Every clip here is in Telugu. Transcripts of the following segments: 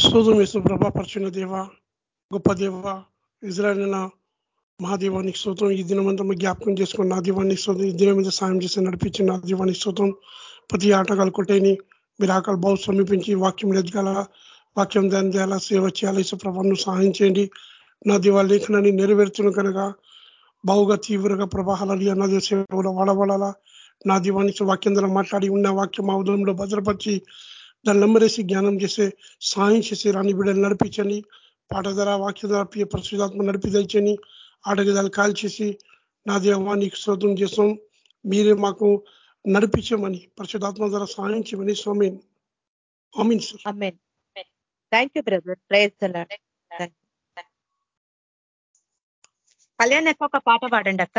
సోదం ప్రభా పరిచిన దేవ గొప్ప దేవ ఇజ్రాయల్ మహాదేవానికి స్తోత్రం. ఈ దినమంతా జ్ఞాపకం చేసుకుని నా దీవానికి స్తోత్రం ఈ దినం మీద సాయం చేసి నడిపించి నా దీవానికి స్తోత్రం. ప్రతి ఆటగాలు కొట్టేని మీరు ఆకలి బాగు సమీపించి వాక్యం ఎదగాల వాక్యం దాని చేయాలా? సేవ చేయాలి? ప్రభావం సహాయం చేయండి. నా దివా లేఖనాన్ని నెరవేర్చును కనుక బావుగా తీవ్రంగా ప్రభావాలు అన్నది సేవలో వాడబడాలా? నా దీవానికి వాక్యం ద్వారా మాట్లాడి ఉన్న వాక్యం ఆ ఉదయంలో భద్రపరిచి దాన్ని నమ్మరేసి జ్ఞానం చేసే సాయం చేసి రాని బిడ్డలు నడిపించండి. పాట ధర వాక్య ధర ప్రియ పరిశుధాత్మ నడిపి తెచ్చని ఆటగదాలు కాల్చేసి నా దేవా నీకు శ్రోతం చేసాం మీరే మాకు నడిపించమని పరిశుధాత్మ ద్వారా సహాయం చేయమని స్వామి. ఆమీన్ sir. Thank you brother praise Kalyan ఒక పాట పాడండి అక్క.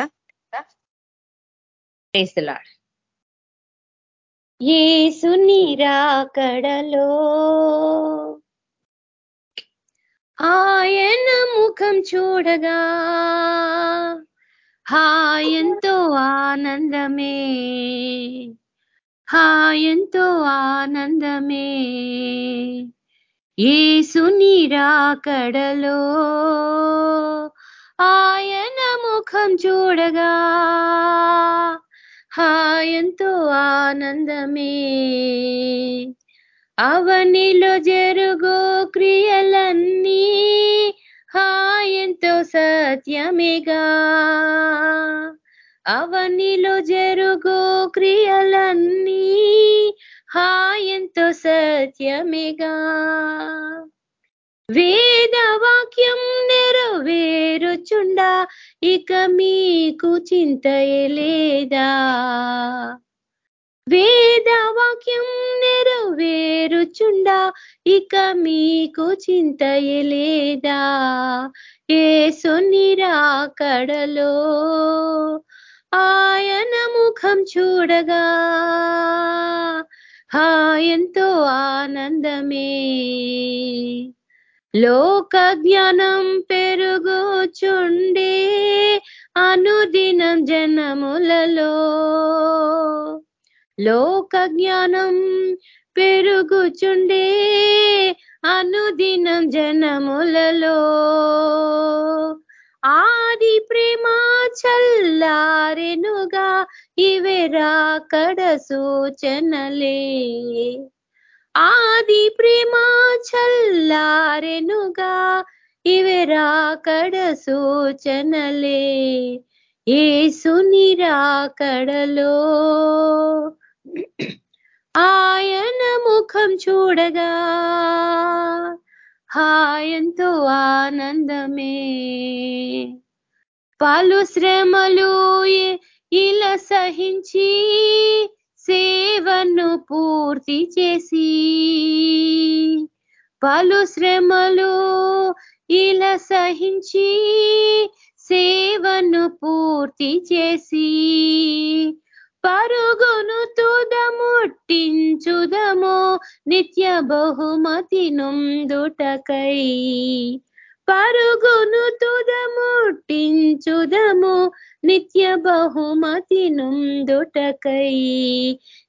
ప్రేస్తలాడ్ ఏసు నిరాకడలో. ఆయన ముఖం చూడగా హాయంతో ఆనందమే. హాయంతో ఆనందమే. ఏసు నిరాకడలో ఆయన ముఖం చూడగా హాయంతో ఆనందమే. అవనిలో జరుగు క్రియలన్నీ హాయంతో సత్యమేగా. అవనిలో జరుగు క్రియలన్నీ హాయంతో సత్యమేగా. వేదవాక్యం నెరవేరుచుండా ఇక మీకు చింతయే లేదా? వేదవాక్యం నెరవేరుచుండా? ఇక మీకు చింతయే లేదా? ఏసు నిరాకడలో ఆయన ముఖం చూడగా హాయంతో ఆనందమే. లోక జ్ఞానం పెరుగుచుండే అనుదినం జనములలో. లోక జ్ఞానం పెరుగుచుండే అనుదినం జనములలో. ఆది ప్రేమ చల్లారెనుగా ఇవే రాకడ సూచనలే. ఆది ప్రేమ చల్లారెనుగా ఇవరాకడ సూచనలే. ఏసు నిరాకడలో ఆయన ముఖం చూడగా హాయంతో ఆనందమే. పలు శ్రమలు ఇలా సహించి సేవను పూర్తి చేసి పలు శ్రమలు ఇలా సహించి సేవను పూర్తి చేసి పరుగును తుదముట్టించుదము నిత్య బహుమతి నుందుటకై పరుగును తుదముట్టించుదము నిత్య బహుమతి నొందుటకై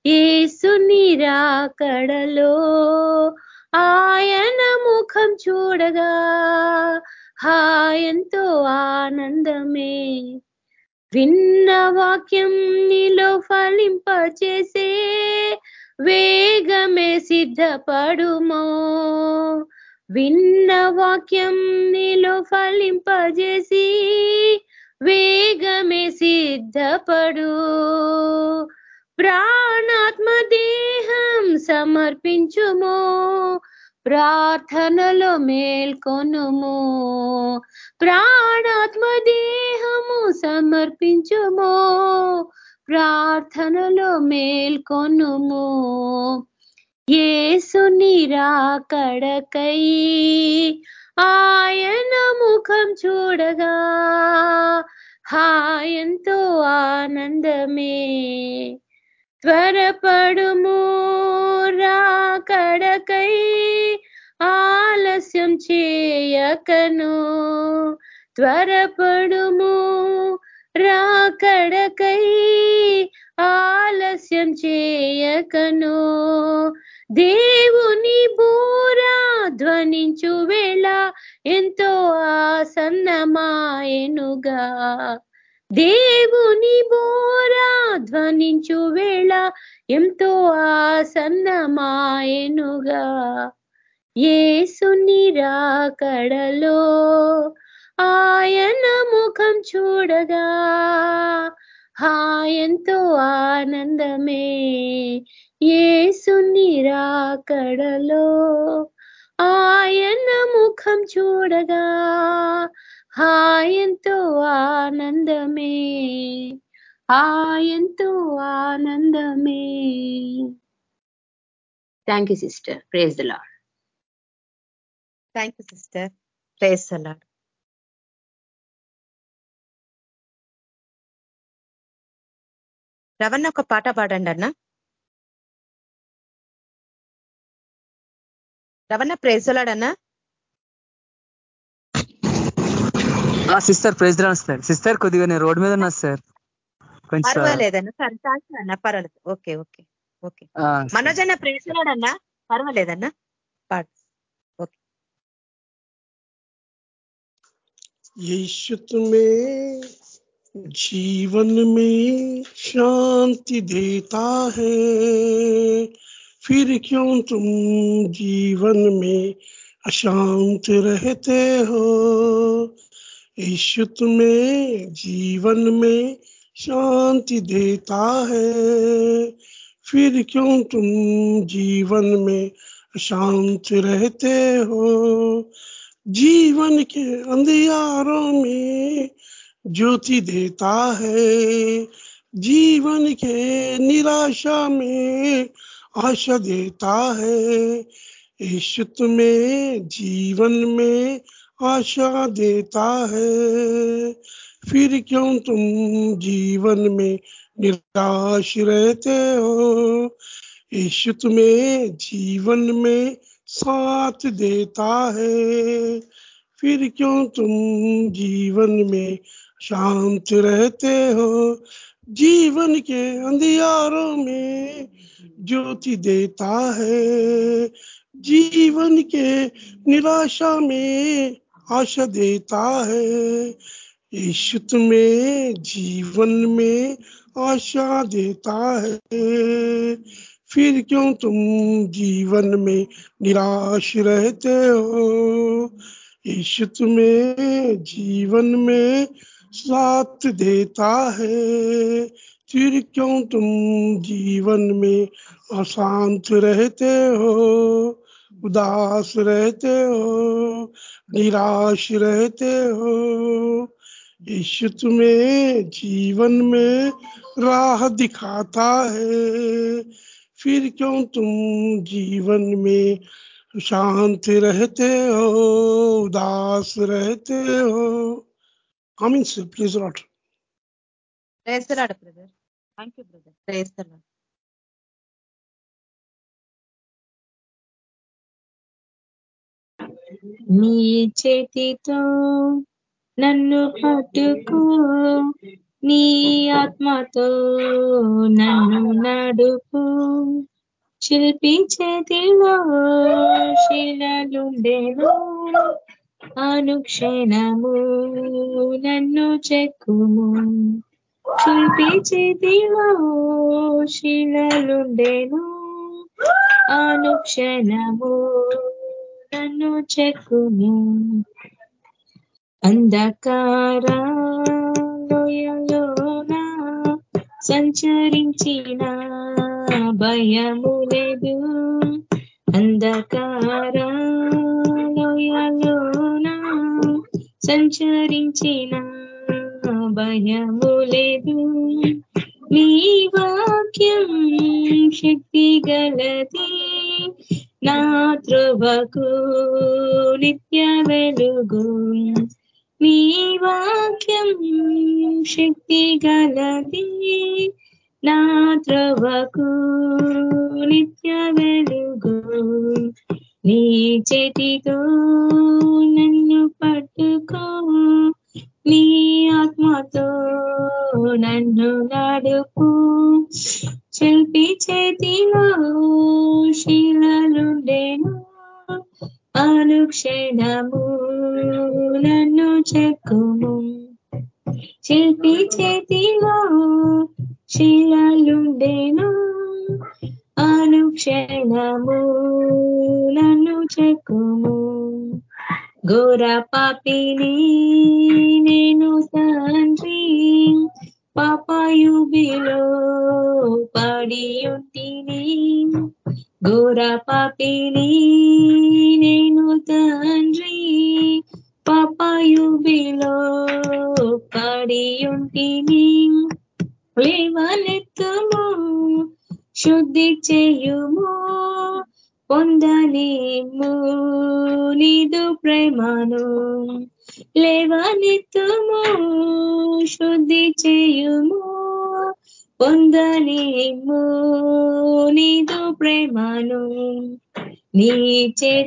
ఏసు నిరాకడలో ఆయన ముఖం చూడగా హాయంతో ఆనందమే. విన్న వాక్యం నీలో ఫలింపచేసే వేగమే సిద్ధపడుమో. విన్న వాక్యం నీలో ఫలింపజేసి వేగమే సిద్ధపడు. ప్రాణాత్మ దేహం సమర్పించుమో ప్రార్థనలో మేల్కొనుము. ప్రాణాత్మ దేహము సమర్పించుమో ప్రార్థనలో మేల్కొనుము. ఏసు నిరాకడకై ఆయన ముఖం చూడగా హాయంతో ఆనందమే. త్వరపడుము రాకడకై ఆలస్యం చేయకను. త్వరపడుము రాకడకై ఆలస్యం చేయకను. దేవుని బూరా ధ్వనించు వేళ ఎంతో ఆసన్నమాయనుగా. దేవుని బోరా ధ్వనించు వేళ ఎంతో ఆసన్నమాయనుగా. ఏసుని రాకడలో ఆయన ముఖం చూడగా హాయంతో ఆనందమే. ఏసుని రాకడలో ఆయన ముఖం చూడగా హాయంతో ఆనందమే హాయంతో ఆనందమే. Thank you sister praise the lord thank you sister praise అలాడ్ రవణ ఒక పాట పాడండి అన్న. రవణ ప్రేసలాడన్నా సిస్టర్ ప్రైజ్ రాను సార్ సిస్టర్ కొద్దిగా నేను రోడ్ మీద ఉన్నా సార్ కొంచెం పర్వాలేదన్నా సరే థ్యాంక్స్ అన్న పర్వాలేదు ఓకే ఓకే ఓకే మనోజ్ అన్న ప్రేసలాడన్నా పర్వాలేదన్నా పాడు ఓకే यीशु तुम्हें जीवन में शांति देता है फिर क्यों तुम जीवन में अशांत रहते हो? यीशु तुम्हें जीवन में शांति देता है। फिर क्यों तुम जीवन में अशांत रहते हो? जीवन के अंधियारों में ज्योति देता है। जीवन के निराशा में आशा देता है। यीशु तुम्हें जीवन में आशा देता है। फिर क्यों तुम जीवन में निराश रहते हो? यीशु तुम्हें जीवन में साथ देता है। फिर क्यों तुम जीवन में शांत रहते हो? जीवन के अंधियारों में ज्योति देता है। जीवन के निराशा में आशा देता है। यीशु तुम्हें जीवन में आशा देता है। फिर क्यों तुम जीवन में निराश रहते हो? यीशु तुम्हें जीवन में साथ देता है। फिर क्यों तुम जीवन में अशांत रहते हो? उदास रहते हो? निराश रहते हो? यीशु तुम्हें जीवन में राह दिखाता है। फिर क्यों तुम जीवन में शांत रहते हो? उदास रहते हो? కామెంట్స్ ప్లీజ్ రాట్ ప్రేస్తరాడు నీ చేతితో నన్ను పట్టుకో. నీ ఆత్మతో నన్ను నడుపు. శిల్పి శిలలుండేలో అనుక్షణము నన్ను చెక్కుము. శిల్పి చేతిలో శిలలుండెను. అనుక్షణము నన్ను చెక్కుము. అంధకారాలోయలోన సంచరించిన భయము లేదు. అంధకారాలోయలోన సంచరించిన భయము లేదు నీ వాక్యం శక్తి గలది. నా త్రువకు నిత్య వెలుగు. నీ వాక్యం శక్తి గలది. నా త్రువకు నిత్య వెలుగు. నీ చేతితో నన్ను పట్టుకో. నీ ఆత్మతో నన్ను నడుపు.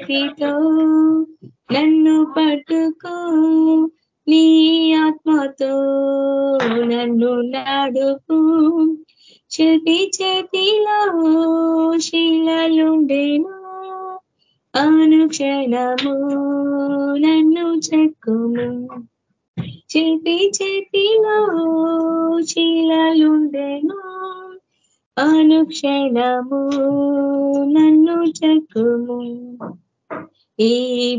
చేతితో నన్ను పట్టుకో. నీ ఆత్మతో నన్ను నడుపు చెటి చేతిలో శిలలుండేను. అనుక్షణము నన్ను చెక్కుము. చెటి చేతిలో శిలలుండెను. అనుక్షణము నన్ను చెక్కుము. ఈ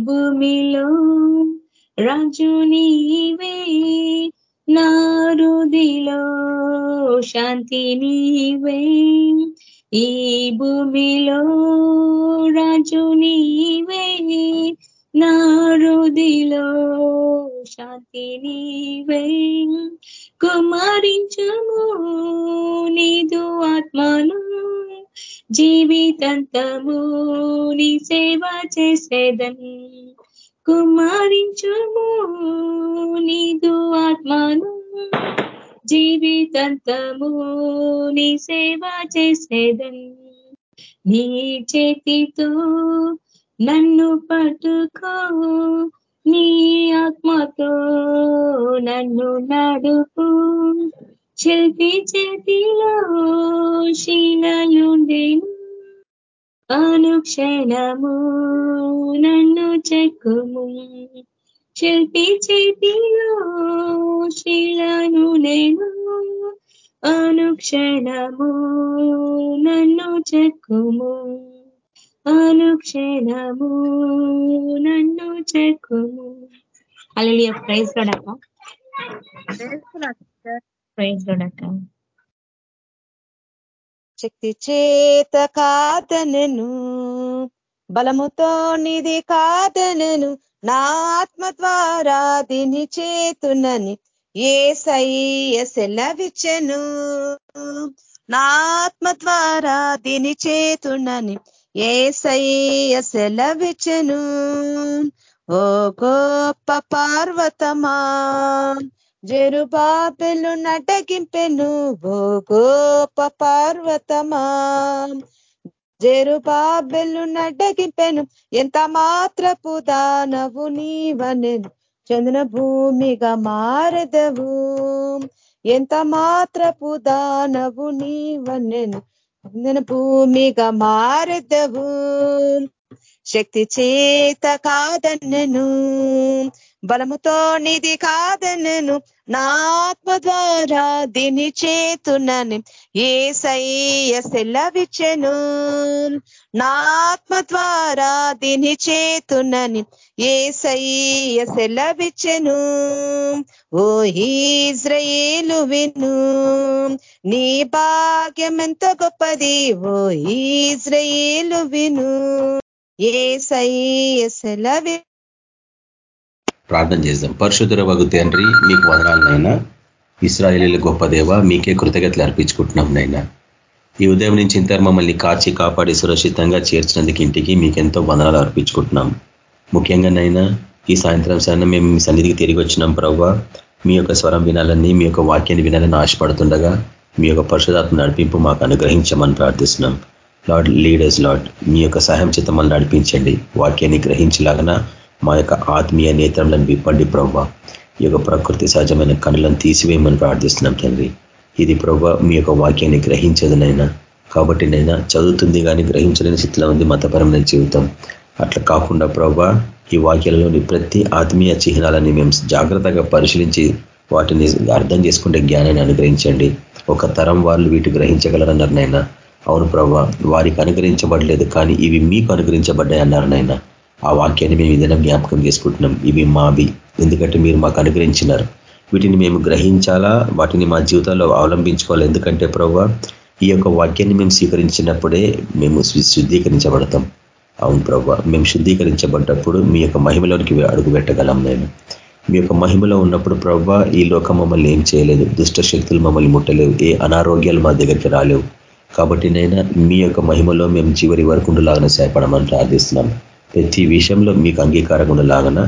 భూమిలో రాజు నీవే నారుదిలో శాంతి నీవే ఈ భూమిలో రాజు నీవే నారుదిలో శాంతి నీవే కుమారించము నీదు ఆత్మను జీవితంతము నీ సేవ చేసేదన్ కుమారించుము నీదు ఆత్మను. జీవితంతము నీ సేవ చేసేదన్ నీ చేతితో నన్ను పట్టుకో. నీ ఆత్మతో నన్ను నడుపు. చెల్పి చేతిలో శీలలుండేను అనుక్షణము నన్ను చెక్కుము. చెల్పి చేతిలో శిలను నేను అనుక్షణము నన్ను చెక్కుము. అనుక్షణము నన్ను చెక్కుము. అలలియ ప్రైజ్ కూడా ప్రైజ్ శక్తి చేత కాదనను బలముతో నిధి కాదనను నా ఆత్మ ద్వారా దీని చేతునని ఏ సయ్య సెలవిచ్చను. నా ఆత్మ ద్వారా దీని చేతునని ఏ సయ్య సెలవిచ్చను. ఓ గొప్ప పార్వతమా జరుబాబెలు నటకింపెను ఓ గోప పార్వతమా. జరుబాబెలు నటకింపెను ఎంత మాత్రపు దానవు నీవనెను. చంద్ర భూమిగా మారదవు. ఎంత మాత్రపు దానవు నీవనెను. చంద్ర భూమిగా మారదవు. శక్తి చేత కాదన్నను. బలముతో నిధి కాదనను. నా ఆత్మ ద్వారా దీని చేతునని ఏ సయ్య సెలవిచ్చెను. నా ఆత్మ ద్వారా దీని చేతునని ఏ సయ్య సెలవిచ్చెను. ఓ ఈజ్రయేలు విను. నీ భాగ్యం ఎంత గొప్పది. ఓ ఈజ్రయేలు విను. ఏ సయ్య సెలవి ప్రార్థన చేద్దాం. పరిశుద్ధుర వగు తండ్రి మీకు వదనాలనైనా ఇస్రాయేలీల గొప్ప దేవ మీకే కృతజ్ఞతలు అర్పించుకుంటున్నాం నైనా ఈ ఉదయం నుంచి ఇంత మమ్మల్ని కాచి కాపాడి సురక్షితంగా చేర్చినందుకు ఇంటికి మీకెంతో వందనాలు అర్పించుకుంటున్నాం. ముఖ్యంగా నైనా ఈ సాయంత్రం సైనా మేము మీ సన్నిధికి తిరిగి వచ్చినాం ప్రవ్వ. మీ యొక్క స్వరం వినాలని మీ యొక్క వాక్యాన్ని వినాలని ఆశపడుతుండగా మీ యొక్క పరిశుధాత్మ నడిపింపు మాకు అనుగ్రహించమని ప్రార్థిస్తున్నాం. Lord leaders lord. మీ యొక్క సహాయం చేత మమ్మల్ని నడిపించండి. వాక్యాన్ని గ్రహించలాగన మా యొక్క ఆత్మీయ నేత్రంలను విప్పండి ప్రవ్వ. ఈ యొక్క ప్రకృతి సహజమైన కనులను తీసివేయమని ప్రార్థిస్తున్నాం తండ్రి. ఇది ప్రవ్వ మీ యొక్క వాక్యాన్ని గ్రహించదనైనా కాబట్టి నైనా చదువుతుంది కానీ గ్రహించలేని స్థితిలో ఉంది మతపరమైన జీవితం. అట్లా కాకుండా ప్రవ్వ ఈ వాక్యాలలోని ప్రతి ఆత్మీయ చిహ్నాలని మేము జాగ్రత్తగా పరిశీలించి వాటిని అర్థం చేసుకుంటే జ్ఞానాన్ని అనుగ్రహించండి. ఒక తరం వాళ్ళు వీటి గ్రహించగలరన్నారు నాయన అవును ప్రవ్వ వారికి అనుగ్రహించబడలేదు కానీ ఇవి మీకు అనుగ్రహించబడ్డాయి అన్నారు నాయన ఆ వాక్యాన్ని మేము ఏదైనా జ్ఞాపకం చేసుకుంటున్నాం. ఇవి మావి. ఎందుకంటే మీరు మాకు అనుగ్రహించినారు. వీటిని మేము గ్రహించాలా? వాటిని మా జీవితంలో అవలంబించుకోవాలి? ఎందుకంటే ప్రభు ఈ యొక్క వాక్యాన్ని మేము స్వీకరించినప్పుడే మేము శుద్ధీకరించబడతాం. అవును ప్రభు మేము శుద్ధీకరించబడ్డప్పుడు మీ యొక్క మహిమలోనికి అడుగు పెట్టగలం నేను మీ యొక్క మహిమలో ఉన్నప్పుడు ప్రభావ ఈ లోకం మమ్మల్ని ఏం చేయలేదు. దుష్ట శక్తులు మమ్మల్ని ముట్టలేవు. ఏ అనారోగ్యాలు మా దగ్గరికి రాలేవు. కాబట్టి నైనా మీ యొక్క మహిమలో మేము చివరి వరకు ఉండలాగానే సహాయపడమని ప్రార్థిస్తున్నాం. ప్రతి విషయంలో మీకు అంగీకారంగా ఉండలాగన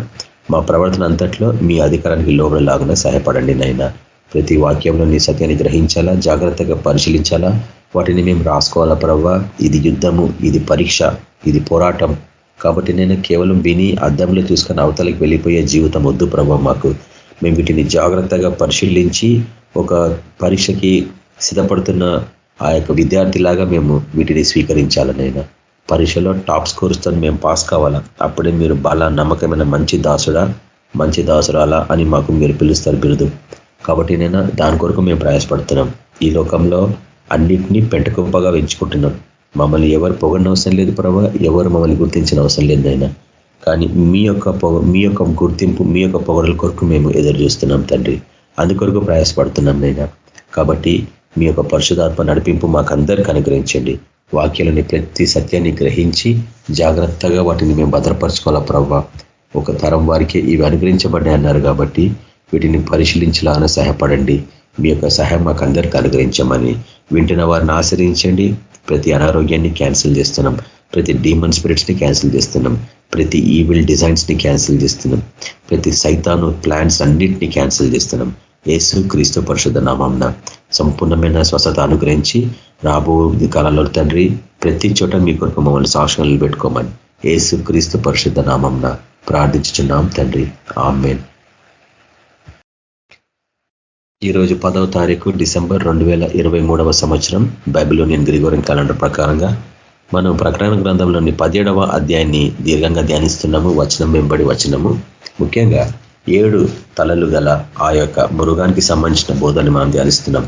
మా ప్రవర్తన అంతట్లో మీ అధికారానికి లోబడలాగన సహాయపడండి నైనా ప్రతి వాక్యంలో నీ సత్యాన్ని గ్రహించాలా జాగ్రత్తగా పరిశీలించాలా? వాటిని మేము రాసుకోవాలా ప్రవ్వా? ఇది యుద్ధము ఇది పరీక్ష ఇది పోరాటం. కాబట్టి నేను కేవలం విని అద్దంలో చూసుకొని అవతలకి వెళ్ళిపోయే జీవితం వద్దు ప్రభావ మాకు. మేము వీటిని జాగ్రత్తగా పరిశీలించి ఒక పరీక్షకి సిద్ధపడుతున్న ఆ యొక్క విద్యార్థిలాగా మేము వీటిని స్వీకరించాలనైనా పరీక్షలో టాప్ స్కోర్స్తో మేము పాస్ కావాలా? అప్పుడే మీరు బాగా నమ్మకమైన మంచి దాసుడా మంచి దాసురాలా అని మాకు మీరు పిలుస్తారు బిరుదు. కాబట్టి నేను దాని కొరకు మేము ప్రయాసపడుతున్నాం. ఈ లోకంలో అన్నిటినీ పెంటకుప్పగా పెంచుకుంటున్నాం మమ్మల్ని ఎవరు పొగడిన అవసరం లేదు ప్రభావ ఎవరు మమ్మల్ని గుర్తించిన అవసరం లేదు అయినా కానీ మీ యొక్క పొగ మీ యొక్క గుర్తింపు మీ యొక్క పొగడల కొరకు మేము ఎదురు చూస్తున్నాం తండ్రి. అందుకొరకు ప్రయాసపడుతున్నాం నైనా కాబట్టి మీ యొక్క పరిశుధాత్మ నడిపింపు మాకందరికి అనుగ్రహించండి. వాక్యాలని ప్రతి సత్యాన్ని గ్రహించి జాగ్రత్తగా వాటిని మేము భద్రపరచుకోవాలా ప్రవ్వ ఒక తరం వారికి ఇవి అనుగ్రహించబడ్డాయి అన్నారు కాబట్టి వీటిని పరిశీలించాలని సహాయపడండి. మీ యొక్క సహాయం మాకు అందరికీ అనుగ్రహించమని వింటున్న వారిని ఆశ్రయించండి. ప్రతి అనారోగ్యాన్ని క్యాన్సిల్ చేస్తున్నాం. ప్రతి డీమన్ స్పిరిట్స్ని క్యాన్సిల్ చేస్తున్నాం. ప్రతి ఈవిల్ డిజైన్స్ని క్యాన్సిల్ చేస్తున్నాం. ప్రతి సైతాను ప్లాన్స్ అన్నింటినీ క్యాన్సిల్ చేస్తున్నాం. యేసు క్రీస్తు పరిషత్ నామంన సంపూర్ణమైన స్వస్థత అనుగ్రహించి రాబో కాలంలో తండ్రి ప్రతి చోట మీ కొరకు మమ్మల్ని సాక్షణలు పెట్టుకోమని యేసు క్రీస్తు పరిషత్ నామంన ప్రార్థించుచున్నాం తండ్రి. ఆమెన్. ఈరోజు పదవ తారీఖు డిసెంబర్ రెండు వేల ఇరవై మూడవ సంవత్సరం బైబిలోనియన్ గ్రిగోరియన్ క్యాలెండర్ ప్రకారంగా మనం ప్రకటన గ్రంథంలోని పదిహేడవ అధ్యాయాన్ని దీర్ఘంగా ధ్యానిస్తున్నాము వచనం వెంబడి వచనము. ముఖ్యంగా ఏడు తలలు గల ఆ యొక్క మృగానికి సంబంధించిన బోధనని మనం ధ్యానిస్తున్నాం.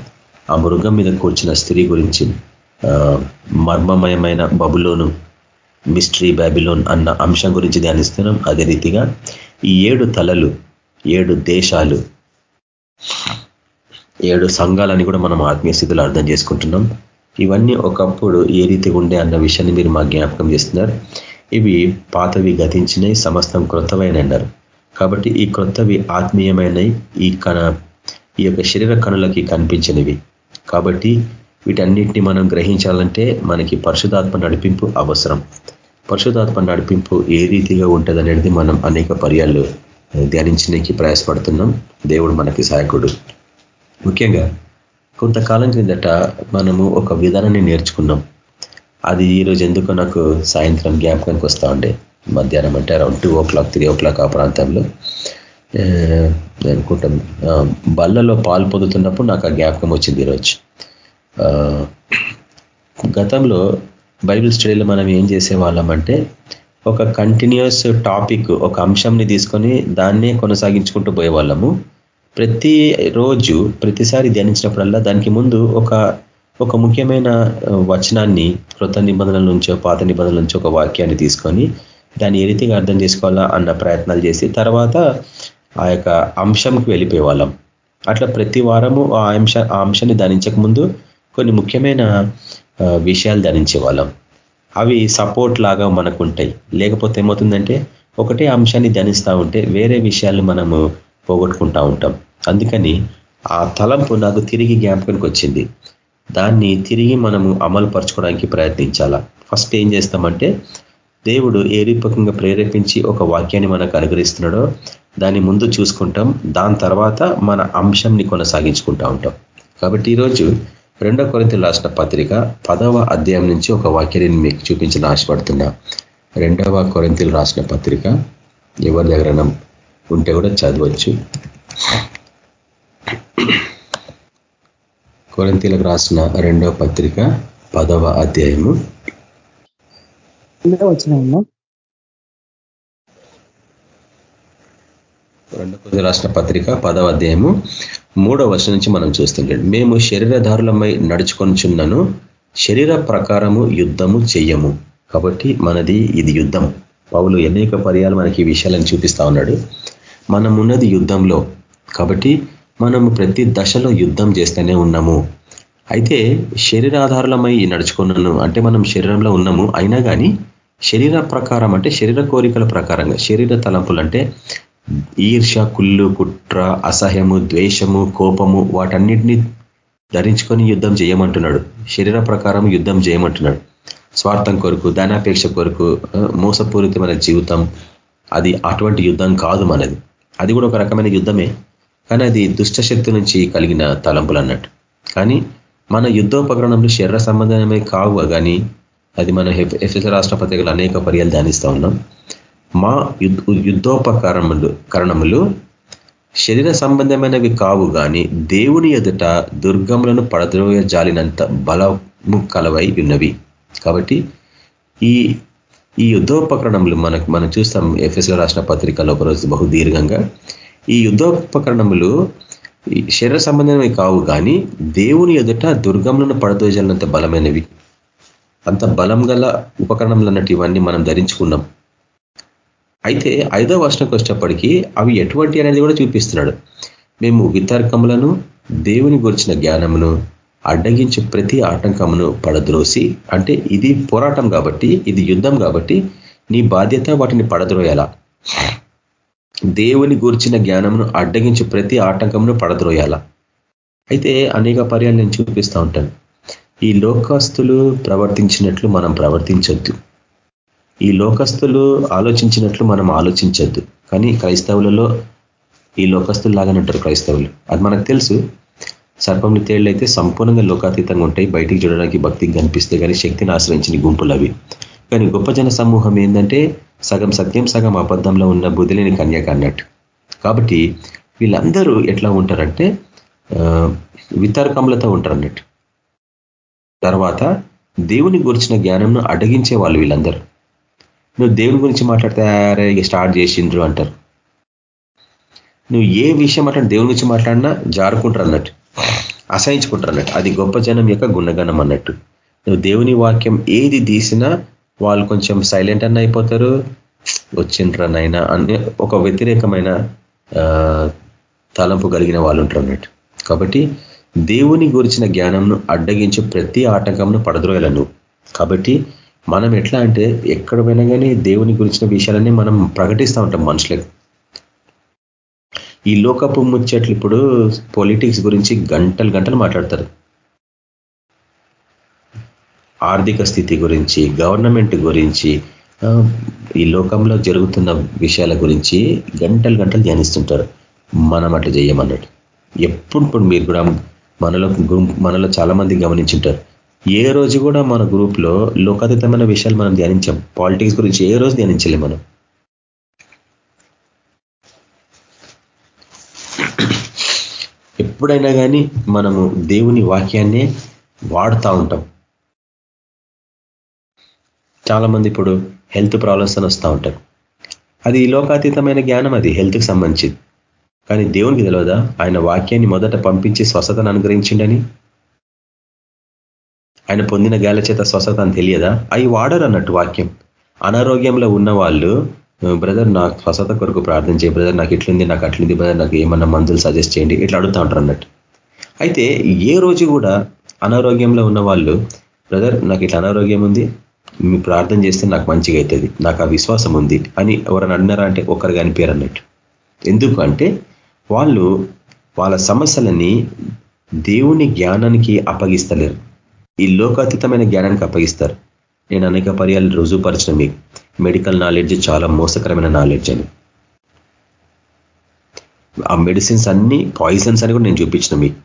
ఆ మృగం మీద కూర్చున్న స్త్రీ గురించి మర్మమయమైన బబులోను మిస్ట్రీ బ్యాబిలోన్ అన్న అంశం గురించి ధ్యానిస్తున్నాం. అదే రీతిగా ఈ ఏడు తలలు ఏడు దేశాలు ఏడు సంఘాలని కూడా మనం ఆత్మీయ స్థితిలో అర్థం చేసుకుంటున్నాం. ఇవన్నీ ఒకప్పుడు ఏ రీతి ఉండే అన్న విషయాన్ని మీరు మా జ్ఞాపకం చేస్తున్నారు. ఇవి పాతవి గతించినవి సమస్తం కృతమైన అన్నారు. కాబట్టి ఈ క్రొత్తవి ఆత్మీయమైనవి ఈ కణ ఈ యొక్క శరీర కణులకి కనిపించినవి. కాబట్టి వీటన్నిటిని మనం గ్రహించాలంటే మనకి పరిశుధాత్మ నడిపింపు అవసరం. పరిశుధాత్మ నడిపింపు ఏ రీతిగా ఉంటుంది మనం అనేక పర్యాలు ధ్యానించడానికి ప్రయాసపడుతున్నాం. దేవుడు మనకి సహాయకుడు. ముఖ్యంగా కొంతకాలం క్రిందట మనము ఒక విధానాన్ని నేర్చుకున్నాం. అది ఈరోజు ఎందుకో నాకు సాయంత్రం జ్ఞాపకానికి వస్తూ ఉండే. మధ్యాహ్నం అంటే around two o'clock three o'clock ఆ ప్రాంతంలో. అనుకుంటాం బల్లలో పాలు పొందుతున్నప్పుడు నాకు ఆ జ్ఞాపకం వచ్చింది ఈరోజు. గతంలో బైబిల్ స్టడీలో మనం ఏం చేసేవాళ్ళం అంటే ఒక కంటిన్యూస్ టాపిక్ ఒక అంశంని తీసుకొని దాన్నే కొనసాగించుకుంటూ పోయేవాళ్ళము. ప్రతి రోజు ప్రతిసారి ధ్యానించినప్పుడల్లా దానికి ముందు ఒక ఒక ముఖ్యమైన వచనాన్ని కృత నిబంధనల నుంచో పాత నిబంధనల నుంచి ఒక వాక్యాన్ని తీసుకొని దాన్ని ఏ రీతిగా అర్థం చేసుకోవాలా అన్న ప్రయత్నాలు చేసి తర్వాత ఆ యొక్క అంశంకి వెళ్ళిపోయే వాళ్ళం అట్లా ప్రతి వారము ఆ అంశ ఆ అంశాన్ని ధ్యానించక ముందు కొన్ని ముఖ్యమైన విషయాలు ధనించే వాళ్ళం అవి సపోర్ట్ లాగా మనకు ఉంటాయి. లేకపోతే ఏమవుతుందంటే ఒకటే అంశాన్ని ధనిస్తూ ఉంటే వేరే విషయాలు మనము పోగొట్టుకుంటూ ఉంటాం. అందుకని ఆ తలంపు నాకు తిరిగి జ్ఞాపకానికి వచ్చింది. దాన్ని తిరిగి మనము అమలు పరచుకోవడానికి ప్రయత్నించాలా. ఫస్ట్ ఏం చేస్తామంటే దేవుడు ఏ రూపకంగా ప్రేరేపించి ఒక వాక్యాన్ని మనకు అనుగ్రహిస్తున్నాడో దాన్ని ముందు చూసుకుంటాం. దాని తర్వాత మన అంశంని కొనసాగించుకుంటా ఉంటాం. కాబట్టి ఈరోజు రెండో కొరింతలు రాసిన పత్రిక పదవ అధ్యాయం నుంచి ఒక వాక్యాన్ని మీకు చూపించిన ఆశపడుతున్నా. రెండవ కొరింతలు రాసిన పత్రిక ఎవరి దగ్గర ఉంటే కూడా చదవచ్చు. కొరింతలకు రాసిన రెండవ పత్రిక పదవ అధ్యాయము రెండు రెండో రాష్ట్ర పత్రిక పదవ అధ్యాయము మూడవ వర్షం నుంచి మనం చూస్తుండే మేము శరీరధారులమై నడుచుకొనిచున్నను శరీర ప్రకారము యుద్ధము చెయ్యము. కాబట్టి మనది ఇది యుద్ధం. పౌలు అనేక పర్యాలు మనకి ఈ విషయాలను చూపిస్తా ఉన్నాడు. మనం ఉన్నది యుద్ధంలో. కాబట్టి మనము ప్రతి దశలో యుద్ధం చేస్తూనే ఉన్నాము. అయితే శరీరాధారులమై నడుచుకున్నాను అంటే మనం శరీరంలో ఉన్నాము అయినా కానీ శరీర ప్రకారం అంటే శరీర కోరికల ప్రకారంగా శరీర తలంపులు అంటే ఈర్ష కుళ్ళు కుట్ర అసహ్యము ద్వేషము కోపము వాటన్నిటిని ధరించుకొని యుద్ధం చేయమంటున్నాడు. శరీర ప్రకారం యుద్ధం చేయమంటున్నాడు. స్వార్థం కొరకు ధనాపేక్ష కొరకు మోసపూరితమైన జీవితం అది అటువంటి యుద్ధం కాదు మనది. అది కూడా ఒక రకమైన యుద్ధమే కానీ అది దుష్టశక్తి నుంచి కలిగిన తలంపులు అన్నట్టు. కానీ మన యుద్ధోపకరణంలో శరీర సంబంధమే కావు కానీ అది మన ఎఫ్ఎస్ రాష్ట్ర పత్రికలు అనేక పర్యాలు ధ్యానిస్తూ ఉన్నాం. మా యుద్ధోపకరణములు కరణములు శరీర సంబంధమైనవి కావు కానీ దేవుని ఎదుట దుర్గములను పడద్రోయ జాలినంత బలము కలవై ఉన్నవి. కాబట్టి ఈ ఈ యుద్ధోపకరణములు మనకు మనం చూస్తాం ఎఫ్ఎస్లో రాసిన పత్రికలో ఒకరోజు బహు దీర్ఘంగా ఈ యుద్ధోపకరణములు శరీర సంబంధమైనవి కావు కానీ దేవుని ఎదుట దుర్గములను పడదోజాలంత బలమైనవి అంత బలం గల ఉపకరణములు అన్నట్టు ఇవన్నీ మనం ధరించుకున్నాం. అయితే ఐదో వర్షంకి వచ్చేప్పటికీ అవి ఎటువంటి అనేది కూడా చూపిస్తున్నాడు. మేము వితర్కములను దేవుని గురించిన జ్ఞానమును అడ్డగించి ప్రతి ఆటంకమును పడద్రోసి అంటే ఇది పోరాటం కాబట్టి ఇది యుద్ధం కాబట్టి నీ బాధ్యత వాటిని పడద్రోయాలా? దేవుని గూర్చిన జ్ఞానమును అడ్డగించి ప్రతి ఆటంకమును పడద్రోయాలా? అయితే అనేక పర్యాలు నేను చూపిస్తూ ఉంటాను. ఈ లోకస్తులు ప్రవర్తించినట్లు మనం ప్రవర్తించొద్దు. ఈ లోకస్తులు ఆలోచించినట్లు మనం ఆలోచించొద్దు. కానీ క్రైస్తవులలో ఈ లోకస్తులు లాగానే ఉంటారు క్రైస్తవులు. అది మనకు తెలుసు. సర్పంని తేళ్ళు అయితే సంపూర్ణంగా లోకాతీతంగా ఉంటాయి. బయటికి చూడడానికి భక్తికి కనిపిస్తే కానీ శక్తిని ఆశ్రయించిన గుంపులు అవి. కానీ గొప్ప జన సమూహం ఏంటంటే సగం సత్యం సగం అబద్ధంలో ఉన్న బుద్ధిలేని కన్యక అన్నట్టు. కాబట్టి వీళ్ళందరూ ఎట్లా ఉంటారంటే వితర్కములతో ఉంటారు అన్నట్టు తర్వాత దేవుని గురించిన జ్ఞానంను అడగించే వాళ్ళు వీళ్ళందరూ. నువ్వు దేవుని గురించి మాట్లాడితే స్టార్ట్ చేసిండ్రు అంటారు. నువ్వు ఏ విషయం మాట్లాడి దేవుని గురించి మాట్లాడినా జారుకుంటారు అన్నట్టు. అసహించుకుంటారు అన్నట్టు. అది గొప్ప జనం యొక్క గుణగణం అన్నట్టు. నువ్వు దేవుని వాక్యం ఏది తీసినా వాళ్ళు కొంచెం సైలెంట్ అన్న అయిపోతారు. వచ్చిండ్రనైనా అన్ని ఒక వ్యతిరేకమైన తలంపు కలిగిన వాళ్ళు ఉంటారు అన్నట్టు. కాబట్టి దేవుని గురించిన జ్ఞానంను అడ్డగించే ప్రతి ఆటంకంను పడద్రోయాలను. కాబట్టి మనం ఎట్లా అంటే ఎక్కడ పోయినా కానీ దేవుని గురించిన విషయాలన్నీ మనం ప్రకటిస్తూ ఉంటాం మనుషులకు. ఈ లోకపు ముచ్చట్లు ఇప్పుడు పొలిటిక్స్ గురించి గంటలు గంటలు మాట్లాడతారు. ఆర్థిక స్థితి గురించి గవర్నమెంట్ గురించి ఈ లోకంలో జరుగుతున్న విషయాల గురించి గంటలు గంటలు ధ్యానిస్తుంటారు. మనం అట్లా చేయమన్నట్టు ఎప్పుడు మీరు కూడా మనలో మనలో చాలా మంది గమనించుంటారు. ఏ రోజు కూడా మన గ్రూప్లో లోకాతీతమైన విషయాలు మనం ధ్యానించాం. పాలిటిక్స్ గురించి ఏ రోజు ధ్యానించలే మనం. ఎప్పుడైనా కానీ మనము దేవుని వాక్యాన్నే వాడుతూ ఉంటాం. చాలా మంది ఇప్పుడు హెల్త్ ప్రాబ్లమ్స్ అని వస్తూ ఉంటారు. అది లోకాతీతమైన జ్ఞానం అది హెల్త్కి సంబంధించింది. కానీ దేవునికి తెలియదా ఆయన వాక్యాన్ని మొదట పంపించి స్వస్థతను అనుగ్రహించిండని? ఆయన పొందిన గాల చేత స్వస్థత అని తెలియదా? అవి వాడరు అన్నట్టు వాక్యం. అనారోగ్యంలో ఉన్న వాళ్ళు బ్రదర్ నాకు స్వస్థత కొరకు ప్రార్థన చేయ. బ్రదర్ నాకు ఇట్లుంది నాకు అట్లుంది. బ్రదర్ నాకు ఏమన్నా మందులు సజెస్ట్ చేయండి. ఇట్లా అడుగుతూ ఉంటారు అన్నట్టు. అయితే ఏ రోజు కూడా అనారోగ్యంలో ఉన్న వాళ్ళు బ్రదర్ నాకు ఇట్లా అనారోగ్యం ఉంది. మీ ప్రార్థన చేస్తే నాకు మంచిగా అవుతుంది నాకు ఆ విశ్వాసం ఉంది అని ఎవరైనా అన్నారా అంటే ఒకరు కనిపారు అన్నట్టు. ఎందుకు అంటే వాళ్ళు వాళ్ళ సమస్యలని దేవుని జ్ఞానానికి అప్పగిస్తలేరు. ఈ లోకాతీతమైన జ్ఞానానికి అప్పగిస్తారు. నేను అనేక పర్యాలు రుజువుపరచిన మీకు. మెడికల్ నాలెడ్జ్ చాలా మోసకరమైన నాలెడ్జ్ అని. ఆ మెడిసిన్స్ అన్ని పాయిజన్స్ అని కూడా నేను చూపించిన మీకు.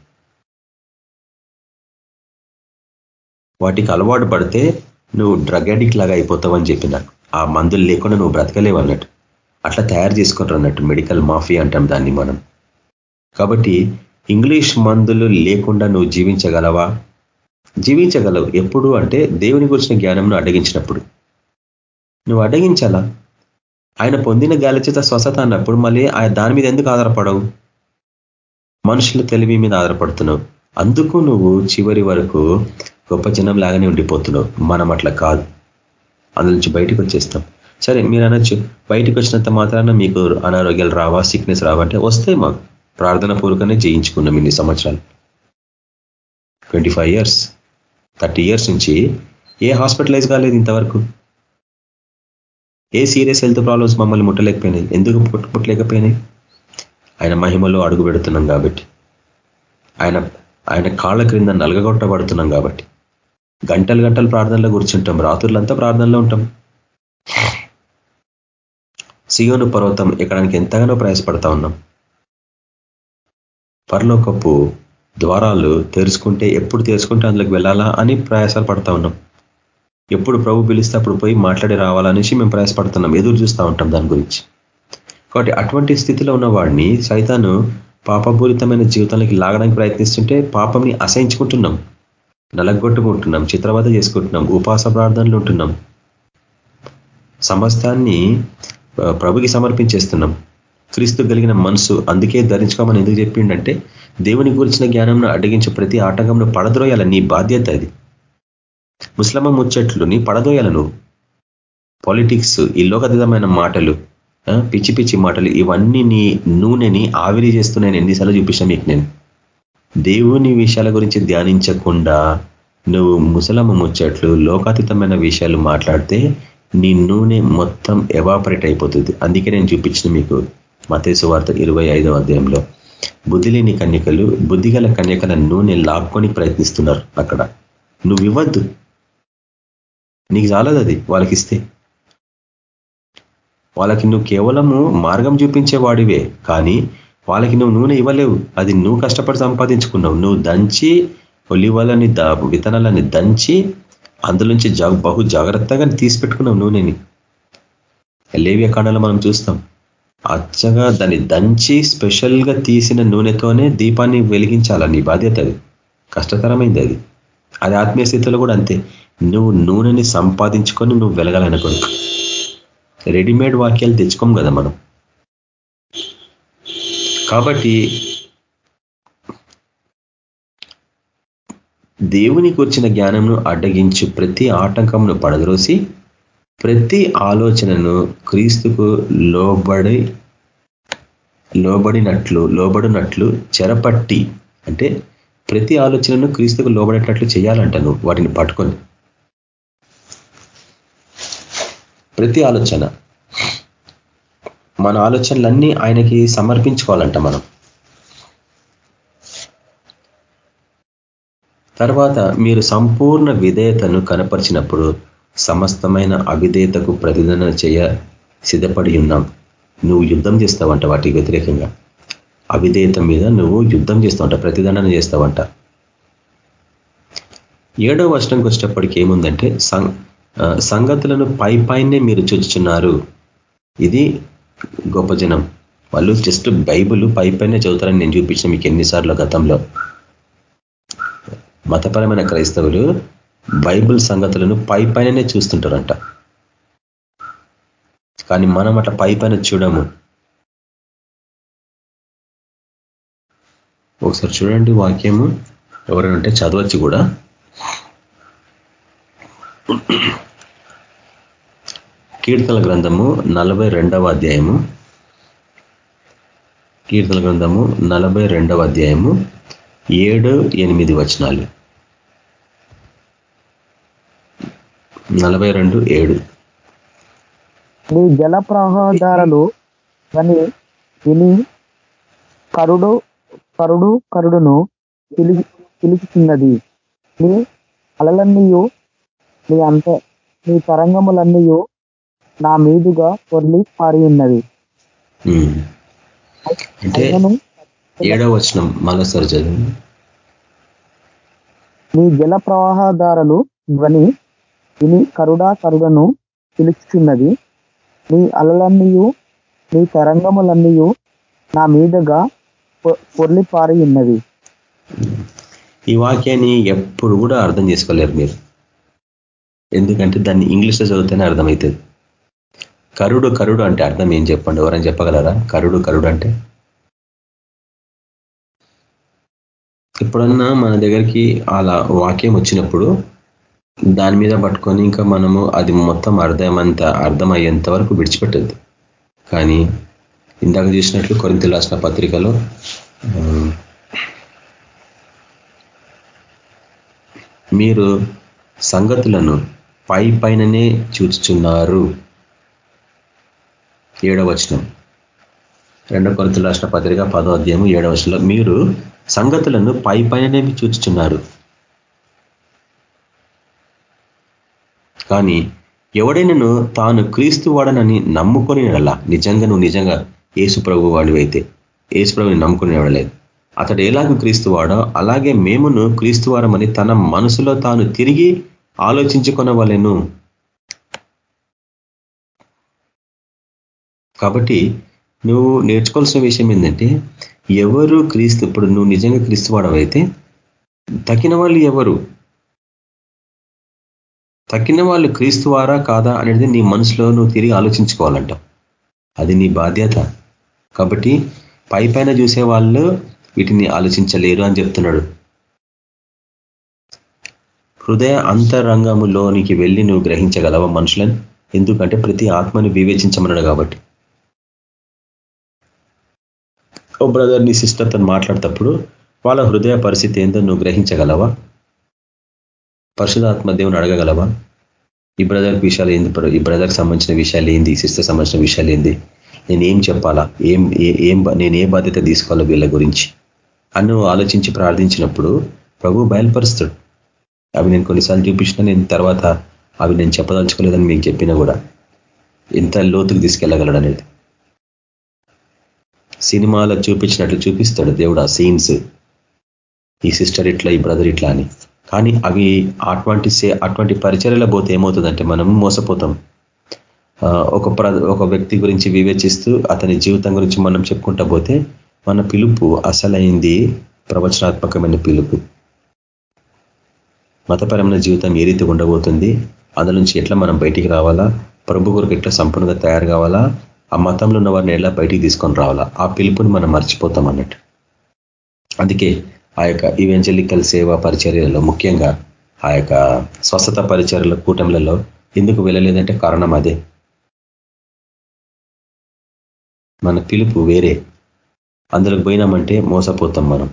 వాటికి అలవాటు పడితే నువ్వు డ్రగ్ అడిక్ట్ లాగా అయిపోతావు అని చెప్పిన ఆ మందులు లేకుండా నువ్వు బ్రతకలేవు అన్నట్టు. అట్లా తయారు చేసుకుంటారు అన్నట్టు. మెడికల్ మాఫీ అంటాం దాన్ని మనం. కాబట్టి ఇంగ్లీష్ మందులు లేకుండా నువ్వు జీవించగలవా? జీవించగలవు. ఎప్పుడు? అంటే దేవుని గురించిన జ్ఞానంను అడగించినప్పుడు. నువ్వు అడ్డగించాలా ఆయన పొందిన గాలి చేత స్వస్థత అన్నప్పుడు మళ్ళీ ఆయన దాని మీద ఎందుకు ఆధారపడవు? మనుషుల తెలివి మీద ఆధారపడుతున్నావు. అందుకు నువ్వు చివరి వరకు గొప్ప జనం లాగానే ఉండిపోతున్నావు. మనం అట్లా కాదు. అందులో నుంచి బయటకు వచ్చేస్తాం. సరే మీరు అనొచ్చు. బయటకు వచ్చినంత మాత్రాన మీకు అనారోగ్యాలు రావా సిక్నెస్ రావా అంటే మాకు. ప్రార్థన పూర్వకనే జయించుకున్నాం ఇన్ని సంవత్సరాలు. Twenty five years thirty years నుంచి ఏ హాస్పిటలైజ్ కాలేదు ఇంతవరకు. ఏ సీరియస్ హెల్త్ ప్రాబ్లమ్స్ మమ్మల్ని ముట్టలేకపోయినాయి. ఎందుకు ముట్టలేకపోయినాయి? ఆయన మహిమలో అడుగు పెడుతున్నాం కాబట్టి. ఆయన ఆయన కాళ్ళ క్రింద నలగగొట్టబడుతున్నాం కాబట్టి. గంటలు గంటలు ప్రార్థనలో కూర్చుంటాం. రాత్రులంతా ప్రార్థనలో ఉంటాం. సియోను పర్వతం ఎక్కడానికి ఎంతగానో ప్రయాసపడతా ఉన్నాం. పరలోకప్పు ద్వారాలు తెరుచుకుంటే ఎప్పుడు తెరుచుకుంటే అందులోకి వెళ్ళాలా అని ప్రయాసాలు పడతా ఉన్నాం. ఎప్పుడు ప్రభు పిలిస్తే అప్పుడు పోయి మాట్లాడి రావాలనేసి మేము ప్రయాసపడుతున్నాం. ఎదురు చూస్తూ ఉంటాం దాని గురించి. కాబట్టి అటువంటి స్థితిలో ఉన్న వాడిని సైతాను పాపపూరితమైన జీవితానికి లాగడానికి ప్రయత్నిస్తుంటే పాపంని అసహించుకుంటున్నాం. నలగొట్టుకుంటున్నాం చిత్రవద చేసుకుంటున్నాం ఉపాస ప్రార్థనలు ఉంటున్నాం. సమస్తాన్ని ప్రభుకి సమర్పించేస్తున్నాం. క్రీస్తు కలిగిన మనసు అందుకే ధరించుకోమని ఎందుకు చెప్పిండంటే దేవుని గురించిన జ్ఞానంను అడ్డగించే ప్రతి ఆటంకంను పడద్రోయాల నీ బాధ్యత అది. ముస్లమ ముచ్చట్లు నీ పడదోయాల నువ్వు పాలిటిక్స్ ఈ లోకతీతమైన మాటలు పిచ్చి పిచ్చి మాటలు ఇవన్నీ నీ నూనెని ఆవిరి చేస్తున్నాయని ఎన్నిసార్లు చూపించాను మీకు నేను. దేవుని విషయాల గురించి ధ్యానించకుండా నువ్వు ముసలమ్మ ముచ్చట్లు లోకాతీతమైన విషయాలు మాట్లాడితే నీ నూనె మొత్తం ఎవాపరేట్ అయిపోతుంది. అందుకే నేను చూపించిన మీకు మతేసు వార్త ఇరవై ఐదవ అధ్యాయంలో. బుద్ధి లేని కన్యకలు బుద్ధిగల కన్యకల నూనె లాక్కొని ప్రయత్నిస్తున్నారు అక్కడ. నువ్వు ఇవ్వద్దు. నీకు చాలదు అది వాళ్ళకి ఇస్తే వాళ్ళకి నువ్వు కేవలము మార్గం చూపించేవాడివే కానీ వాళ్ళకి నువ్వు నూనె ఇవ్వలేవు. అది నువ్వు కష్టపడి సంపాదించుకున్నావు. నువ్వు దంచి ఒలివలని విత్తనాలని దంచి అందులోంచి బహు జాగ్రత్తగా తీసి పెట్టుకున్నాం నూనెని. లేవియ కాండలో మనం చూస్తాం. అచ్చగా దాన్ని దంచి స్పెషల్గా తీసిన నూనెతోనే దీపాన్ని వెలిగించాల? నీ బాధ్యత అది. కష్టతరమైంది అది. అది ఆత్మీయ స్థితిలో కూడా అంతే. నువ్వు నూనెని సంపాదించుకొని నువ్వు వెలగాలనుకో రెడీమేడ్ వాక్యాలు తెచ్చుకోం కదా మనం. కాబట్టి దేవుని వచ్చిన జ్ఞానంను అడ్డగించు ప్రతి ఆటంకంను పడద్రోసి ప్రతి ఆలోచనను క్రీస్తుకు లోబడి లోబడినట్లు లోబడినట్లు చెరపట్టి అంటే ప్రతి ఆలోచనను క్రీస్తుకు లోబడేటట్లు చేయాలంట నువ్వు వాటిని పట్టుకొని. ప్రతి ఆలోచన. మన ఆలోచనలన్నీ ఆయనకి సమర్పించుకోవాలంట మనం. తర్వాత మీరు సంపూర్ణ విధేయతను కనపరిచినప్పుడు సమస్తమైన అవిధేయతకు ప్రతిదన చేయ సిద్ధపడి ఉన్నాం. నువ్వు యుద్ధం చేస్తావంట వాటికి వ్యతిరేకంగా. అవిధేయత మీద నువ్వు యుద్ధం చేస్తావంట ప్రతిదండన చేస్తావంట. ఏడవ వర్షంకి వచ్చేటప్పటికి ఏముందంటే సంగతులను పై పైనే మీరు చూచుచున్నారు. ఇది గొప్ప జనం. వాళ్ళు జస్ట్ బైబుల్ పై పైనే చదువుతారని నేను చూపించిన మీకు ఎన్నిసార్లు గతంలో. మతపరమైన క్రైస్తవులు బైబుల్ సంగతులను పై పైననే చూస్తుంటారంట. కానీ మనం అట్లా పై పైన చూడము. ఒకసారి చూడండి వాక్యము. ఎవరైనా ఉంటే చదవచ్చు కూడా. కీర్తన గ్రంథము నలభై అధ్యాయము. కీర్తన గ్రంథము నలభై అధ్యాయము. ఏడు ఎనిమిది వచనాలు. నలభై రెండు ఏడు. నీ జల ప్రవాహాలు అని విని కరుడు కరుడు కరుడును పిలిచి పిలుచుతున్నది నీ అలలన్నీయు నీ అంత నీ తరంగములన్నీ నా మీదుగా పొర్లి పారి ఉన్నది అంటే ఏడవ వచనం మళ్ళీసారి చదివి నీ జల ప్రవాహదారులు ధ్వని విని కరుడా కరుడను పిలుచుచున్నది. నీ అలలన్నీయు నీ తరంగములన్నీయు నా మీదుగా పొర్లిపారి ఉన్నది ఈ వాక్యాన్ని ఎప్పుడు కూడా అర్థం చేసుకోలేరు మీరు. ఎందుకంటే దాన్ని ఇంగ్లీష్లో చదివితేనే అర్థమవుతుంది. కరుడు కరుడు అంటే అర్థం ఏం చెప్పండి? ఎవరైనా చెప్పగలరా? కరుడు కరుడు అంటే? ఎప్పుడన్నా మన దగ్గరికి అలా వాక్యం వచ్చినప్పుడు దాని మీద పట్టుకొని ఇంకా మనము అది మొత్తం అర్థమంత అర్థమయ్యేంత వరకు విడిచిపెట్టద్దు. కానీ ఇందాక చూసినట్లు కొరింత రాసిన పత్రికలో మీరు సంగతులను పై పైననే చూచుచున్నారు. ఏడవచనం రెండో కొరింత రాసిన పత్రిక పదో అధ్యాయం ఏడవచనంలో మీరు సంగతులను పై పైననే చూచుచున్నారు. కానీ ఎవడైనాను తాను క్రీస్తు వాడనని నమ్ముకొని నడలా నిజంగా నువ్వు నిజంగా ఏసు ప్రభు వాడివైతే ఏసు ప్రభుని నమ్ముకుని నడలేదు అతడు ఎలాగో క్రీస్తు వాడో అలాగే మేమును క్రీస్తు వారమని తన మనసులో తాను తిరిగి ఆలోచించుకొనవలెను. కాబట్టి నువ్వు నేర్చుకోవాల్సిన విషయం ఏంటంటే ఎవరు క్రీస్తు ఇప్పుడు నువ్వు నిజంగా క్రీస్తు వాడవైతే తక్కిన వాళ్ళు ఎవరు? తక్కిన వాళ్ళు క్రీస్తు వారా కాదా అనేది నీ మనసులో నువ్వు తిరిగి ఆలోచించుకోవాలంట. అది నీ బాధ్యత. కాబట్టి పై పైన చూసే వాళ్ళు వీటిని ఆలోచించలేరు అని చెప్తున్నాడు. హృదయ అంతరంగములోనికి వెళ్ళి నువ్వు గ్రహించగలవా మనుషులను? ఎందుకంటే ప్రతి ఆత్మని వివేచించమన్నాడు కాబట్టి. ఓ బ్రదర్ నీ తను మాట్లాడేటప్పుడు వాళ్ళ హృదయ పరిస్థితి ఏందో నువ్వు గ్రహించగలవా? పరిశుధాత్మ దేవుని అడగగలవా? ఈ బ్రదర్కి విషయాలు ఏంది? ఈ బ్రదర్కి సంబంధించిన విషయాలు ఏంది? సిస్టర్ సంబంధించిన విషయాలు ఏంది? నేను ఏం చెప్పాలా? ఏం ఏం నేను ఏ బాధ్యత తీసుకోవాలో వీళ్ళ గురించి? అన్ను ఆలోచించి ప్రార్థించినప్పుడు ప్రభు బయలుపరుస్తాడు. అవి నేను కొన్నిసార్లు చూపించినా నేను తర్వాత అవి నేను చెప్పదలుచుకోలేదని మీకు చెప్పినా కూడా ఎంత లోతుకు తీసుకెళ్ళగలడు అనేది. సినిమాలో చూపించినట్లు చూపిస్తాడు దేవుడు ఆ సీన్స్ ఈ సిస్టర్ ఇట్లా ఈ బ్రదర్ ఇట్లా అని. కానీ అవి అటువంటి అటువంటి పరిచర్యల పోతే ఏమవుతుందంటే మనం మోసపోతాం. ఒక ఒక వ్యక్తి గురించి వివేచిస్తూ అతని జీవితం గురించి మనం చెప్పుకుంటా పోతే మన పిలుపు అసలైంది ప్రవచనాత్మకమైన పిలుపు. మతపరమైన జీవితం ఏ రీతి ఉండబోతుంది? అందులో నుంచి ఎట్లా మనం బయటికి రావాలా? ప్రభు కొరకు ఎట్లా సంపూర్ణంగా తయారు కావాలా? ఆ మతంలో ఉన్న వారిని ఎలా బయటికి తీసుకొని రావాలా? ఆ పిలుపుని మనం మర్చిపోతాం అన్నట్టు. అందుకే ఆ యొక్క ఈవెంజలికల్ సేవా పరిచర్యలలో ముఖ్యంగా ఆ యొక్క స్వస్థత పరిచర్యల కూటమిలలో ఎందుకు వెళ్ళలేదంటే కారణం అదే. మన పిలుపు వేరే. అందులోకి పోయినామంటే మోసపోతాం మనం.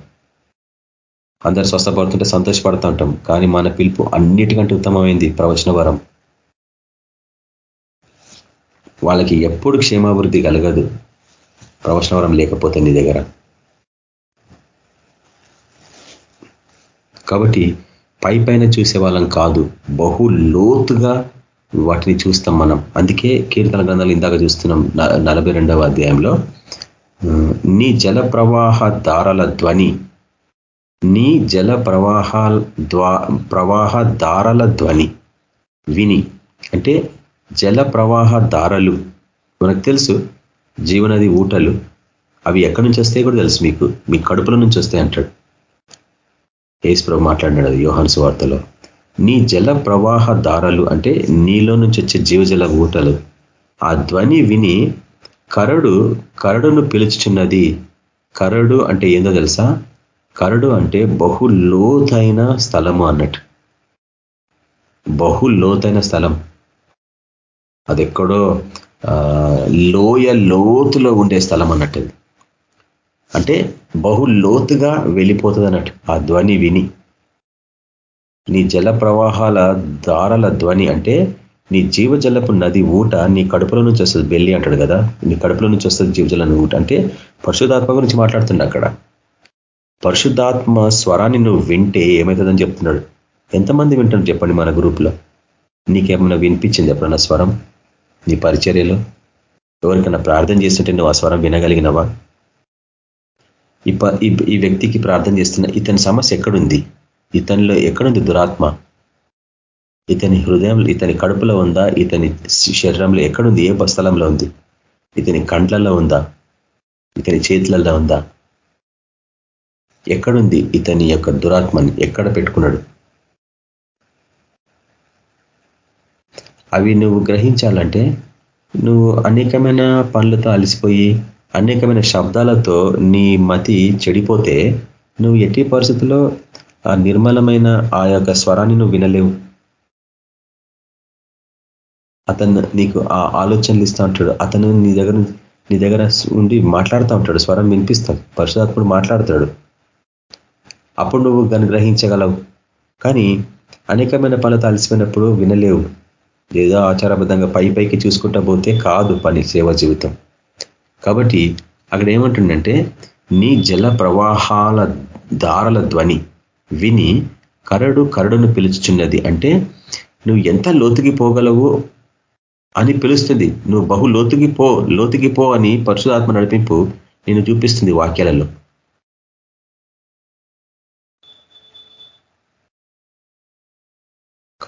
అందరు స్వస్థపడుతుంటే సంతోషపడుతూ ఉంటాం. కానీ మన పిలుపు అన్నిటికంటే ఉత్తమమైంది ప్రవచన వరం. వాళ్ళకి ఎప్పుడు క్షేమాభివృద్ధి కలగదు. ప్రవచనవరం లేకపోతే నీ దగ్గర. కాబట్టి పై పైన చూసే వాళ్ళం కాదు. బహు లోతుగా వాటిని చూస్తాం మనం. అందుకే కీర్తన గ్రంథాలు ఇందాక చూస్తున్నాం నలభై అధ్యాయంలో. నీ జల ప్రవాహ దారాల ధ్వని నీ జల ప్రవాహ ప్రవాహ దారాల ధ్వని విని అంటే జల ప్రవాహ దారలు. మనకు తెలుసు జీవనది ఊటలు. అవి ఎక్కడి నుంచి వస్తాయి కూడా తెలుసు మీకు. మీ కడుపుల నుంచి వస్తాయి అంటాడు. ఏసుప్రభు మాట్లాడినాడు అది యోహాన్స్ వార్తలో నీ జల ప్రవాహ దారాలు అంటే నీలో నుంచి వచ్చే జీవజల ఊటలు. ఆ ధ్వని విని కరడు కరడును పిలుచుచున్నది. కరడు అంటే ఏందో తెలుసా? కరడు అంటే బహు లోతైన స్థలము అన్నట్టు. బహు లోతైన స్థలం. అది ఎక్కడో లోయ లోతులో ఉండే స్థలం అన్నట్టు అంటే బహు లోతుగా వెళ్ళిపోతుంది అన్నట్టు ఆ ధ్వని విని. నీ జల ప్రవాహాల దారాల ధ్వని అంటే నీ జీవజలపు నది ఊట నీ కడుపులో నుంచి వస్తుంది బెల్లి అంటాడు కదా నీ కడుపులో నుంచి వస్తుంది జీవజల ఊట. అంటే పరిశుధాత్మ గురించి మాట్లాడుతుంది అక్కడ. పరిశుద్ధాత్మ స్వరాన్ని నువ్వు వింటే ఏమవుతుందని చెప్తున్నాడు. ఎంతమంది వింటారు చెప్పండి మన గ్రూప్లో? నీకేమైనా వినిపించింది ఎప్పుడన్నా స్వరం? నీ పరిచర్యలో? ఎవరికైనా ప్రార్థన చేస్తుంటే నువ్వు ఆ స్వరం వినగలిగినవా? ఈ వ్యక్తికి ప్రార్థన చేస్తున్న ఇతని సమస్య ఎక్కడుంది? ఇతనిలో ఎక్కడుంది దురాత్మ? ఇతని హృదయం ఇతని కడుపులో ఉందా? ఇతని శరీరంలో ఎక్కడుంది? ఏ స్థలంలో ఉంది? ఇతని కండ్లలో ఉందా? ఇతని చేతులలో ఉందా? ఎక్కడుంది ఇతని యొక్క దురాత్మని? ఎక్కడ పెట్టుకున్నాడు? అవి నువ్వు గ్రహించాలంటే నువ్వు అనేకమైన పనులతో అలసిపోయి అనేకమైన శబ్దాలతో నీ మతి చెడిపోతే నువ్వు ఎట్టి పరిస్థితుల్లో ఆ నిర్మలమైన ఆ యొక్క స్వరాన్ని నువ్వు వినలేవు. అతను నీకు ఆ ఆలోచనలు ఇస్తూ ఉంటాడు. అతను నీ దగ్గర నీ దగ్గర ఉండి మాట్లాడుతూ ఉంటాడు. స్వరం వినిపిస్తాడు. పరిశుధాత్ముడు మాట్లాడతాడు. అప్పుడు నువ్వు దాన్ని గ్రహించగలవు. కానీ అనేకమైన పనులతో అలసిపోయినప్పుడు వినలేవు. ఏదో ఆచారబద్ధంగా పై పైకి చూసుకుంటా పోతే కాదు పని సేవ జీవితం. కాబట్టి అక్కడ ఏమంటుండంటే నీ జల ప్రవాహాల దారల ధ్వని విని కరడు కరడును పిలుచుచున్నది. అంటే నువ్వు ఎంత లోతుకి పోగలవు అని పిలుస్తుంది. నువ్వు బహు లోతుకి పో లోతుకి పో అని పరశురాత్మ నడిపింపు నేను చూపిస్తుంది వాక్యాలలో.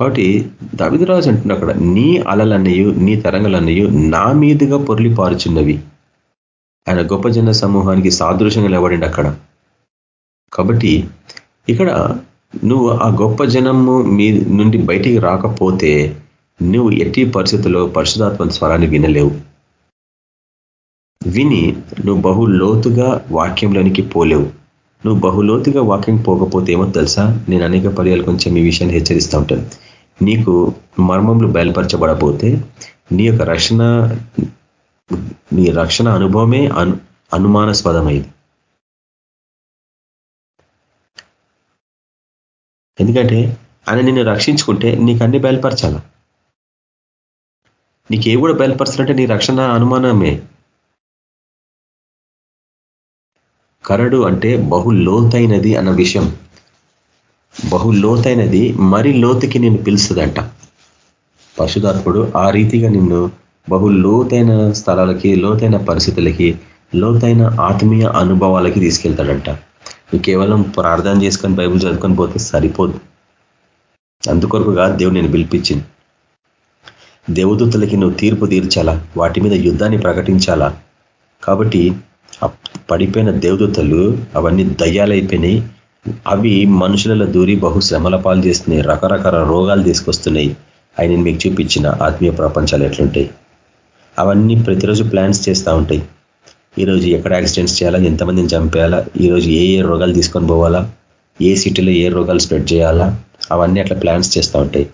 కాబట్టి దవిదరాజు అంటున్నా అక్కడ నీ అలలన్నయు నీ తరంగలన్నయు నా మీదుగా పొర్లి పారుచున్నవి ఆయన గొప్ప జన సమూహానికి సాదృశ్యంగా లేవడండి అక్కడ. కాబట్టి ఇక్కడ నువ్వు ఆ గొప్ప జనము మీ నుండి బయటికి రాకపోతే నువ్వు ఎట్టి పరిస్థితుల్లో పరిశుధాత్మ స్వరాన్ని వినలేవు. విని నువ్వు బహు లోతుగా వాక్యంలోనికి పోలేవు. నువ్వు బహులోతుగా వాక్యం పోకపోతే ఏమో తెలుసా? నేను అనేక పర్యాలు కొంచెం ఈ విషయాన్ని హెచ్చరిస్తూ ఉంటాను. నీకు మర్మములు బయలుపరచబడపోతే నీ యొక్క రక్షణ నీ రక్షణ అనుభవమే అను అనుమానాస్పదమైంది. ఎందుకంటే ఆయన నిన్ను రక్షించుకుంటే నీకు అన్ని బయలుపరచాల. నీకు కూడా బయలుపరచాలంటే నీ రక్షణ అనుమానమే. కరడు అంటే బహు లోతైనది అన్న విషయం. బహు లోతైనది మరి లోతుకి నేను పిలుస్తుందంట. పశుధాత్ముడు ఆ రీతిగా నిన్ను బహు లోతైన స్థలాలకి లోతైన పరిస్థితులకి లోతైన ఆత్మీయ అనుభవాలకి తీసుకెళ్తాడంట. నువ్వు కేవలం ప్రార్థన చేసుకొని బైబుల్ చదువుకొని పోతే సరిపోదు. అందుకొరకుగా దేవుడు నేను పిలిపించింది. దేవదూతలకి నువ్వు తీర్పు తీర్చాలా? వాటి మీద యుద్ధాన్ని ప్రకటించాలా? కాబట్టి పడిపోయిన దేవదూతలు అవన్నీ దయ్యాలైపోయినాయి. అవి మనుషులలో దూరి బహు శ్రమల పాలు చేస్తున్నాయి రకరకాల రోగాలు తీసుకొస్తున్నాయి. ఆయన మీకు చూపించిన ఆత్మీయ ప్రపంచాలు ఎట్లుంటాయి? అవన్నీ ప్రతిరోజు ప్లాన్స్ చేస్తూ ఉంటాయి. ఈరోజు ఎక్కడ యాక్సిడెంట్స్ చేయాలా ఎంతమందిని చంపేయాలా ఈరోజు ఏ ఏ రోగాలు తీసుకొని పోవాలా ఏ సిటీలో ఏ రోగాలు స్ప్రెడ్ చేయాలా అవన్నీ అట్లా ప్లాన్స్ చేస్తూ ఉంటాయి.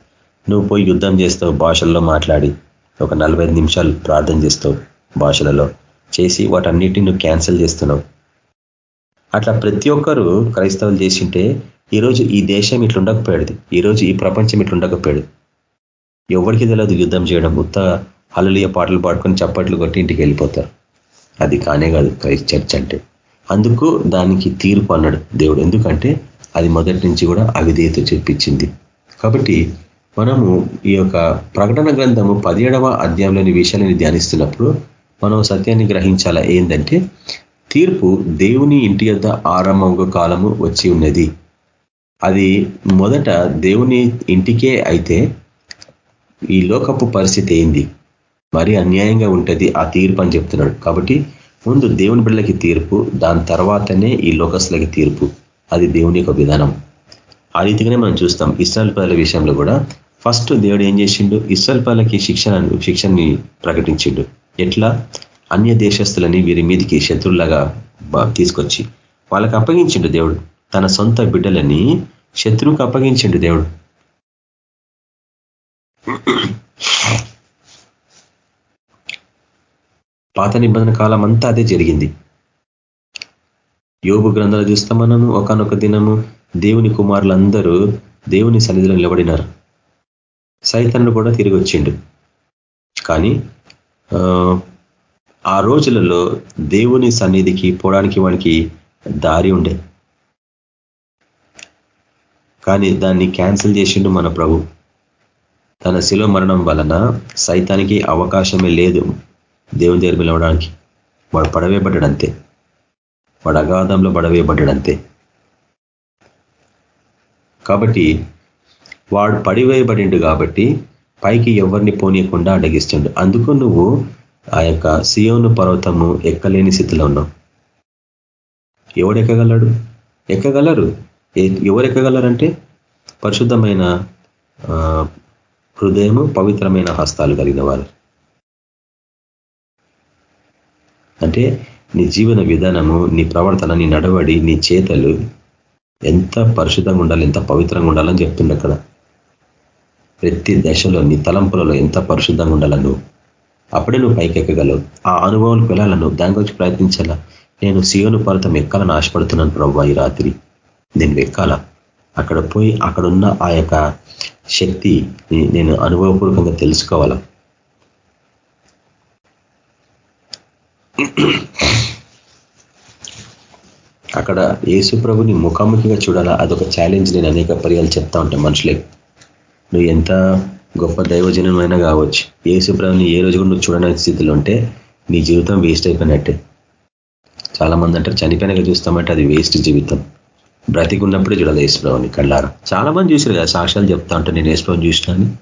నువ్వు పోయి యుద్ధం చేస్తావు భాషల్లో మాట్లాడి ఒక నలభై నిమిషాలు ప్రార్థన చేస్తావు భాషలలో. చేసి వాటన్నిటిని నువ్వు క్యాన్సిల్ చేస్తున్నావు. అట్లా ప్రతి ఒక్కరూ క్రైస్తవులు చేసింటే ఈరోజు ఈ దేశం ఇట్లా ఉండకపోయాడు ఈరోజు ఈ ప్రపంచం ఇట్లా ఉండకపోయాడు ఎవరికి తెలియదు యుద్ధం చేయడం. ఉత్త హలలియ పాటలు పాడుకొని చప్పట్లు కొట్టి ఇంటికి వెళ్ళిపోతారు. అది కానే కాదు క్రైస్ట్ చర్చ్ అంటే. అందుకు దానికి తీర్పు అన్నాడు దేవుడు. ఎందుకంటే అది మొదటి నుంచి కూడా అవిధేయత చూపించింది. కాబట్టి మనము ఈ యొక్క ప్రకటన గ్రంథము పదిహేడవ అధ్యాయంలోని విషయాలని ధ్యానిస్తున్నప్పుడు మనం సత్యాన్ని గ్రహించాలా? ఏంటంటే తీర్పు దేవుని ఇంటి యొద్ ఆరంభంగ కాలము వచ్చి ఉన్నది. అది మొదట దేవుని ఇంటికే అయితే ఈ లోకపు పరిస్థితి ఏంది? మరి అన్యాయంగా ఉంటుంది ఆ తీర్పు అని చెప్తున్నాడు. కాబట్టి ముందు దేవుని బిడ్డలకి తీర్పు దాని తర్వాతనే ఈ లోకస్లకి తీర్పు. అది దేవుని యొక్క విధానం. ఆ రీతిగానే మనం చూస్తాం ఇస్రాయల్ పదల విషయంలో కూడా. ఫస్ట్ దేవుడు ఏం చేసిండు? ఇస్రాయల్ పదలకి శిక్షణ శిక్షణని ప్రకటించిండు. ఎట్లా? అన్య దేశస్తులని వీరి మీదికి శత్రువులాగా తీసుకొచ్చి వాళ్ళకి అప్పగించిండు దేవుడు. తన సొంత బిడ్డలని శత్రువుకు అప్పగించిండు దేవుడు. పాత నిబంధన కాలం అంతా అదే జరిగింది. యోగు గ్రంథాలు చూస్తాం మనము ఒకనొక దినము దేవుని కుమారులందరూ దేవుని సన్నిధిలో నిలబడినారు. సైతన్ను కూడా తిరిగి వచ్చిండు. కానీ ఆ రోజులలో దేవుని సన్నిధికి పోవడానికి వానికి దారి ఉండే కానీ దాన్ని క్యాన్సిల్ చేసిండు మన ప్రభు. తన శిలో మరణం వలన సైతానికి అవకాశమే లేదు దేవుని దగ్గర పిలవడానికి వాడు పడవేయబడ్డాడంతే వాడు అగాధంలో పడవేయబడ్డాడంతే కాబట్టి వాడు పడివేయబడిండు కాబట్టి పైకి ఎవరిని పోనీయకుండా అడగిస్తుండు అందుకు నువ్వు ఆ యొక్క సియోను పర్వతము ఎక్కలేని స్థితిలో ఉన్నాం. ఎవడు ఎక్కగలడు? ఎక్కగలరు? ఎవరు ఎక్కగలరంటే? పరిశుద్ధమైన హృదయము పవిత్రమైన హస్తాలు కలిగిన వారు. అంటే నీ జీవన విధానము నీ ప్రవర్తన నీ నడవడి నీ చేతలు ఎంత పరిశుద్ధంగా ఉండాలి ఎంత పవిత్రంగా ఉండాలని చెప్తుండ అక్కడ. ప్రతి దశలో నీ తలంపులలో ఎంత పరిశుద్ధంగా ఉండాల నువ్వు అప్పుడే నువ్వు పైకి ఎక్కగలవు ఆ అనుభవానికి వెళ్ళాలను నువ్వు దాని గురించి ప్రయత్నించాలా నేను సియోను పర్వతం ఎక్కాలని ఆశపడుతున్నాను ప్రభావ ఈ రాత్రి. నేను ఎక్కాల అక్కడ పోయి అక్కడున్న ఆ యొక్క శక్తి నేను అనుభవపూర్వకంగా తెలుసుకోవాలా. అక్కడ యేసు ప్రభుని ముఖాముఖిగా చూడాలా? అదొక ఛాలెంజ్ నేను అనేక పర్యాలు చెప్తా ఉంటాను మనుషులే. నువ్వు ఎంత గొప్ప దైవజనమైనా కావచ్చు. యేసు ప్రభుని ఏ రోజు కూడా నువ్వు స్థితిలో ఉంటే నీ జీవితం వేస్ట్ అయిపోయినట్టే. చాలా మంది అంటారు చనిపోయినాక చూస్తామంటే అది వేస్ట్ జీవితం. బ్రతికున్నప్పుడే చూడాలి యేసుప్రభుని కళ్ళారా. చాలా మంది చూసారు కదా సాక్ష్యాలు చెప్తా ఉంటే నేను యేసుప్రభుని చూసినాను.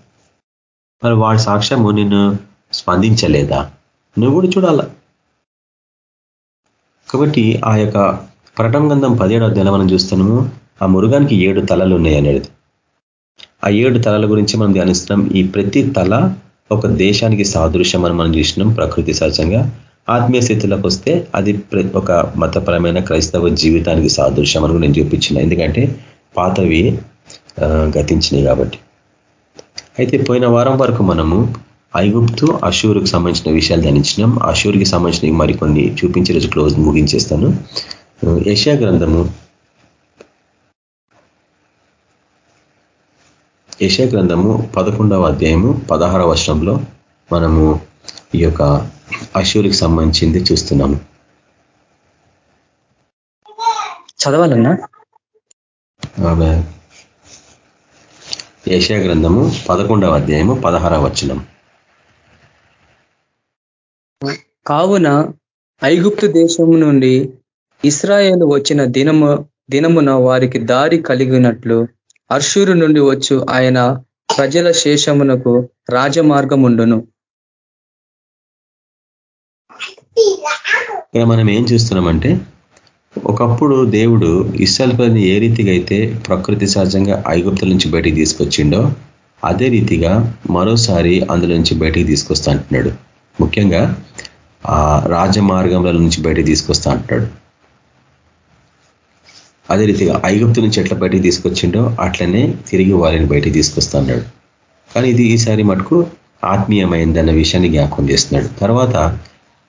మరి వాడి సాక్ష్యము నిన్ను స్పందించలేదా? నువ్వు కూడా చూడాలా. కాబట్టి ఆ యొక్క ప్రటం గంధం పదిహేడో దిన మనం చూస్తున్నాము ఆ మురుగానికి ఏడు తలలు ఉన్నాయి అనేది ఆ ఏడు తలల గురించి మనం ధ్యానిస్తున్నాం. ఈ ప్రతి తల ఒక దేశానికి సాదృశ్యం అని మనం చూసినాం ప్రకృతి సహజంగా. ఆత్మీయ స్థితిలోకి వస్తే అది ఒక మతపరమైన క్రైస్తవ జీవితానికి సాదృశ్యం అని నేను చూపించిన. ఎందుకంటే పాతవి గతించినాయి కాబట్టి. అయితే పోయిన వారం వరకు మనము ఐగుప్తు అషూరుకు సంబంధించిన విషయాలు ధ్యానించినాం. అషూర్కి సంబంధించిన మరికొన్ని చూపించే రోజు క్లోజ్ ముగించేస్తాను. ఏషియా గ్రంథము ఏషియా గ్రంథము పదకొండవ అధ్యాయము పదహారవ వర్షంలో మనము ఈ యొక్క అశూరికి సంబంధించింది చూస్తున్నాము. చదవాలన్నా? ఏషియా గ్రంథము పదకొండవ అధ్యాయము పదహారవ వచనం. కావున ఐగుప్తు దేశము నుండి ఇస్రాయేల్ వచ్చిన దినము దినమున వారికి దారి కలిగినట్లు అర్షూరు నుండి వచ్చు ఆయన ప్రజల శేషమునకు రాజమార్గముండును. ఇక్కడ మనం ఏం చూస్తున్నామంటే ఒకప్పుడు దేవుడు ఇస్సల్పల్ని ఏ రీతిగా అయితే ప్రకృతి సహజంగా ఐగుప్తుల నుంచి బయటికి తీసుకొచ్చిండో అదే రీతిగా మరోసారి అందులో నుంచి బయటికి తీసుకొస్తా అంటున్నాడు. ముఖ్యంగా ఆ రాజమార్గంలో నుంచి బయటికి తీసుకొస్తా అంటున్నాడు. అదే రీతిగా ఐగుప్తు నుంచి ఎట్లా బయటికి తీసుకొచ్చిండో అట్లనే తిరిగి వారిని బయటికి తీసుకొస్తున్నాడు. కానీ ఇది ఈసారి మటుకు ఆత్మీయమైందన్న విషయాన్ని జ్ఞాపకం చేస్తున్నాడు. తర్వాత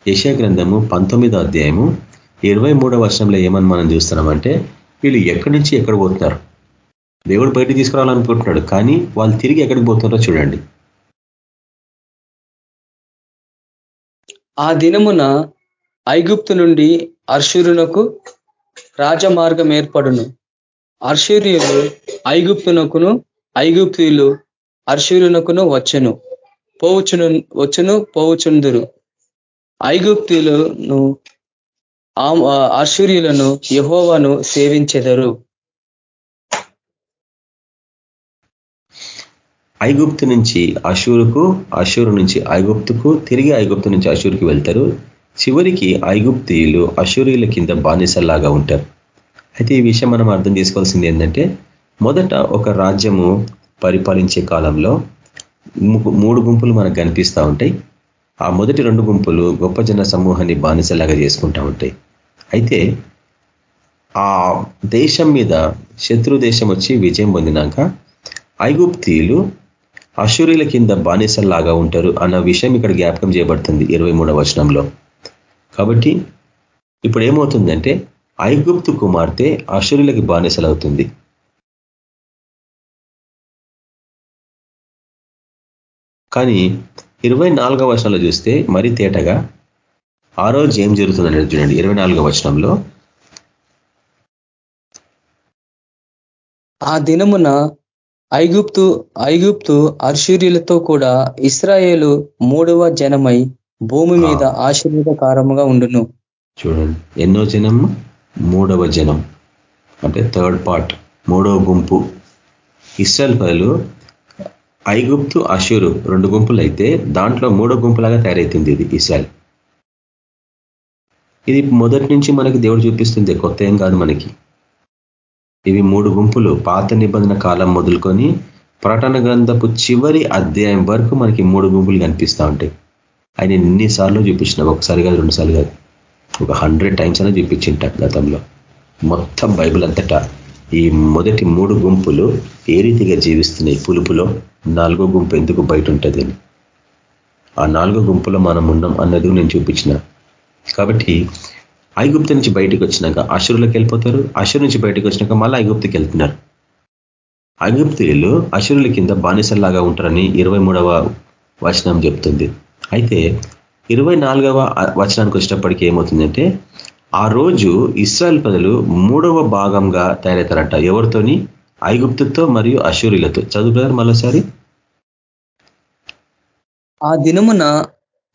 యశా గ్రంథము పంతొమ్మిదో అధ్యాయము ఇరవై మూడో వర్షంలో ఏమని మనం చూస్తున్నామంటే వీళ్ళు ఎక్కడి నుంచి ఎక్కడ పోతున్నారు? దేవుడు బయటికి తీసుకురావాలనుకుంటున్నాడు కానీ వాళ్ళు తిరిగి ఎక్కడికి పోతున్నారో చూడండి. ఆ దినమున ఐగుప్తు నుండి అర్షురునకు రాజమార్గం ఏర్పడును. అర్షూర్యులు ఐగుప్తునకును ఐగుప్తులు అర్షూరునకును వచ్చును పోవుచును వచ్చును పోవుచుందురు. ఐగుప్తులను అర్షూర్యులను యహోవను సేవించెదరు. ఐగుప్తు నుంచి అషూరుకు అషూరు నుంచి ఐగుప్తుకు తిరిగి ఐగుప్తు నుంచి అషూరుకి వెళ్తారు. చివరికి ఐగుప్తీయులు అశూరియుల కింద బానిసల్లాగా ఉంటారు. అయితే ఈ విషయం మనం అర్థం చేసుకోవాల్సింది ఏంటంటే మొదట ఒక రాజ్యము పరిపాలించే కాలంలో మూడు గుంపులు మనకు కనిపిస్తూ ఉంటాయి. ఆ మొదటి రెండు గుంపులు గొప్ప జన సమూహాన్ని బానిసలాగా చేసుకుంటూ ఉంటాయి. అయితే ఆ దేశం మీద శత్రు దేశం వచ్చి విజయం పొందినాక ఐగుప్తీయులు అశూరిల కింద బానిసల్లాగా ఉంటారు అన్న విషయం ఇక్కడ జ్ఞాపకం చేయబడుతుంది ఇరవై మూడవ వచనంలో. కాబట్టి ఇప్పుడు ఏమవుతుందంటే ఐగుప్తు కుమార్తె అశురులకి బానిసలవుతుంది. కానీ ఇరవై నాలుగవ వచనంలో చూస్తే మరి తేటగా ఆ రోజు ఏం జరుగుతుందని చూడండి ఇరవై నాలుగవ వచనంలో ఆ దినమున ఐగుప్తు ఐగుప్తు అర్షూర్యులతో కూడా ఇస్రాయేలు మూడవ జనమై భూమి మీద ఆశీర్వాదకారముగా ఉండును. చూడండి. ఎన్నో జనము? మూడవ జనం. అంటే థర్డ్ పార్ట్. మూడవ గుంపు. ఇస్రాయల్ పదలు ఐగుప్తు అషూరు రెండు గుంపులు అయితే దాంట్లో మూడో గుంపులాగా తయారైతుంది ఇది ఇస్రాయల్. ఇది మొదటి నుంచి మనకి దేవుడు చూపిస్తుంది. కొత్త ఏం కాదు మనకి. ఇవి మూడు గుంపులు. పాత నిబంధన కాలం మొదలుకొని ప్రటన గ్రంథపు చివరి అధ్యాయం వరకు మనకి మూడు గుంపులు కనిపిస్తూ ఉంటాయి. ఆయన ఎన్నిసార్లు చూపించిన ఒకసారి కాదు రెండుసార్లు కాదు. ఒక హండ్రెడ్ టైమ్స్ అయినా చూపించింట గతంలో. మొత్తం బైబిల్ అంతటా ఈ మొదటి మూడు గుంపులు ఏ రీతిగా జీవిస్తున్నాయి? పులుపులో నాలుగో గుంపు ఎందుకు బయట ఉంటుంది ఆ నాలుగో గుంపులో మనం ఉన్నాం అన్నది నేను చూపించిన. కాబట్టి ఐగుప్తు నుంచి బయటకు వచ్చినాక అశురులకు వెళ్ళిపోతారు. అశురు నుంచి బయటకు వచ్చినాక మళ్ళీ ఐగుప్తుకి వెళ్తున్నారు. ఐగుప్తులు అశురుల కింద బానిసల్లాగా ఉంటారని ఇరవై మూడవ వచనం చెప్తుంది. అయితే ఇరవై నాలుగవ వచనానికి వచ్చేటప్పటికి ఏమవుతుందంటే ఆ రోజు ఇస్రాయల్ ప్రజలు మూడవ భాగంగా తయారవుతారంట. ఎవరితోని? ఐగుప్తుతో మరియు అశూరిలతో చదువుతారు మరోసారి. ఆ దినమున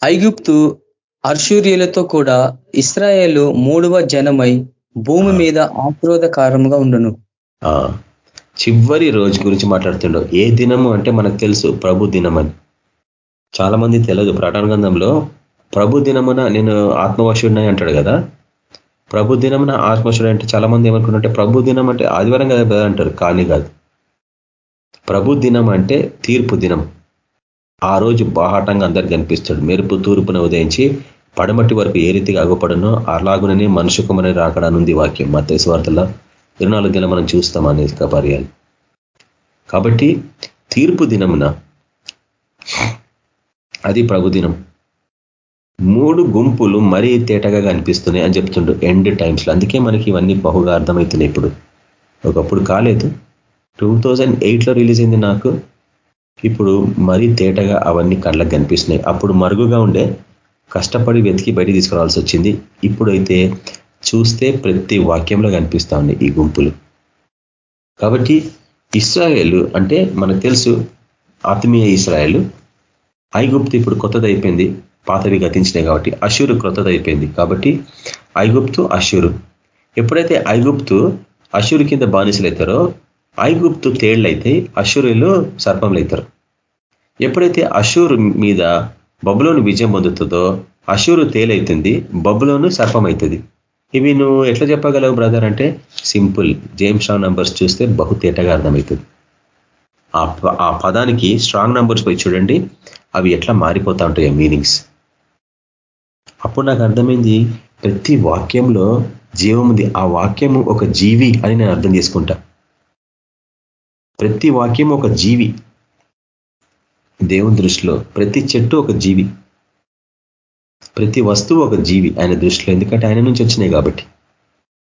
ఐగుప్తు అర్షూర్యులతో కూడా ఇస్రాయేల్ మూడవ జనమై భూమి మీద ఆశీర్వాదకారముగా ఉండును. చివరి రోజు గురించి మాట్లాడుతుండో ఏ దినము అంటే మనకు తెలుసు ప్రభు దినం అని చాలా మంది తెలియదు ప్రకటన గ్రంథంలో ప్రభు దినమున నేను ఆత్మవశుడినై అంటాడు కదా. ప్రభు దినమున ఆత్మవశుడు అంటే చాలా మంది ఏమనుకుంటుంటే ప్రభు దినం అంటే ఆదివారం కదా అంటారు. కానీ కాదు. ప్రభు దినం అంటే తీర్పు దినం. ఆ రోజు బాహాటంగా అందరికి కనిపిస్తాడు మెరుపు తూర్పున ఉదయించి పడమటి వరకు ఏ రీతిగా అగుపడనో అలాగుననే మనుషు కుమని రాకడానుంది వాక్యం. మా వార్తల్లో ఇరునాలుగు దిన మనం చూస్తాం అనేక పర్యాలు కాబట్టి తీర్పు దినమున అది ప్రభుదినం. మూడు గుంపులు మరీ తేటగా కనిపిస్తున్నాయి అని చెప్తుండ్రు ఎండ్ టైమ్స్లో. అందుకే మనకి ఇవన్నీ బహుగా అర్థమవుతున్నాయి ఇప్పుడు. ఒకప్పుడు కాలేదు. టూ థౌజండ్ ఎయిట్లో రిలీజ్ అయింది నాకు. ఇప్పుడు మరీ తేటగా అవన్నీ కళ్ళకు కనిపిస్తున్నాయి. అప్పుడు మరుగుగా ఉండే కష్టపడి వెతికి బయట తీసుకురావాల్సి వచ్చింది. ఇప్పుడైతే చూస్తే ప్రతి వాక్యంలో కనిపిస్తూ ఉన్నాయి ఈ గుంపులు. కాబట్టి ఇస్రాయేల్ అంటే మనకు తెలుసు ఆత్మీయ ఇస్రాయేల్ ఐగుప్తు ఇప్పుడు కొత్తది అయిపోయింది పాతవి గతించినాయి కాబట్టి. అషూరు కొత్తది అయిపోయింది కాబట్టి ఐగుప్తు అషూరు ఎప్పుడైతే ఐగుప్తు అషూరు కింద బానిసలవుతారో ఐగుప్తు తేళ్ళైతే అషూరులు సర్పంలవుతారు ఎప్పుడైతే అషూరు మీద బబులోను విజయం పొందుతుందో అషూరు తేలైతుంది బబులోను సర్పం అవుతుంది ఇవి నువ్వు ఎట్లా చెప్పగలవు బ్రదర్? అంటే సింపుల్. జేమ్స్ స్ట్రాంగ్ నంబర్స్ చూస్తే బహు తేటగా అర్థమవుతుంది. ఆ పదానికి స్ట్రాంగ్ నంబర్స్ పోయి చూడండి. అవి ఎట్లా మారిపోతా ఉంటాయి మీనింగ్స్ అప్పుడు నాకు అర్థమైంది ప్రతి వాక్యంలో జీవం ఉంది. ఆ వాక్యము ఒక జీవి అని నేను అర్థం చేసుకుంటా. ప్రతి వాక్యం ఒక జీవి. దేవుని దృష్టిలో ప్రతి చెట్టు ఒక జీవి. ప్రతి వస్తువు ఒక జీవి ఆయన దృష్టిలో ఎందుకంటే ఆయన నుంచి వచ్చినాయి కాబట్టి.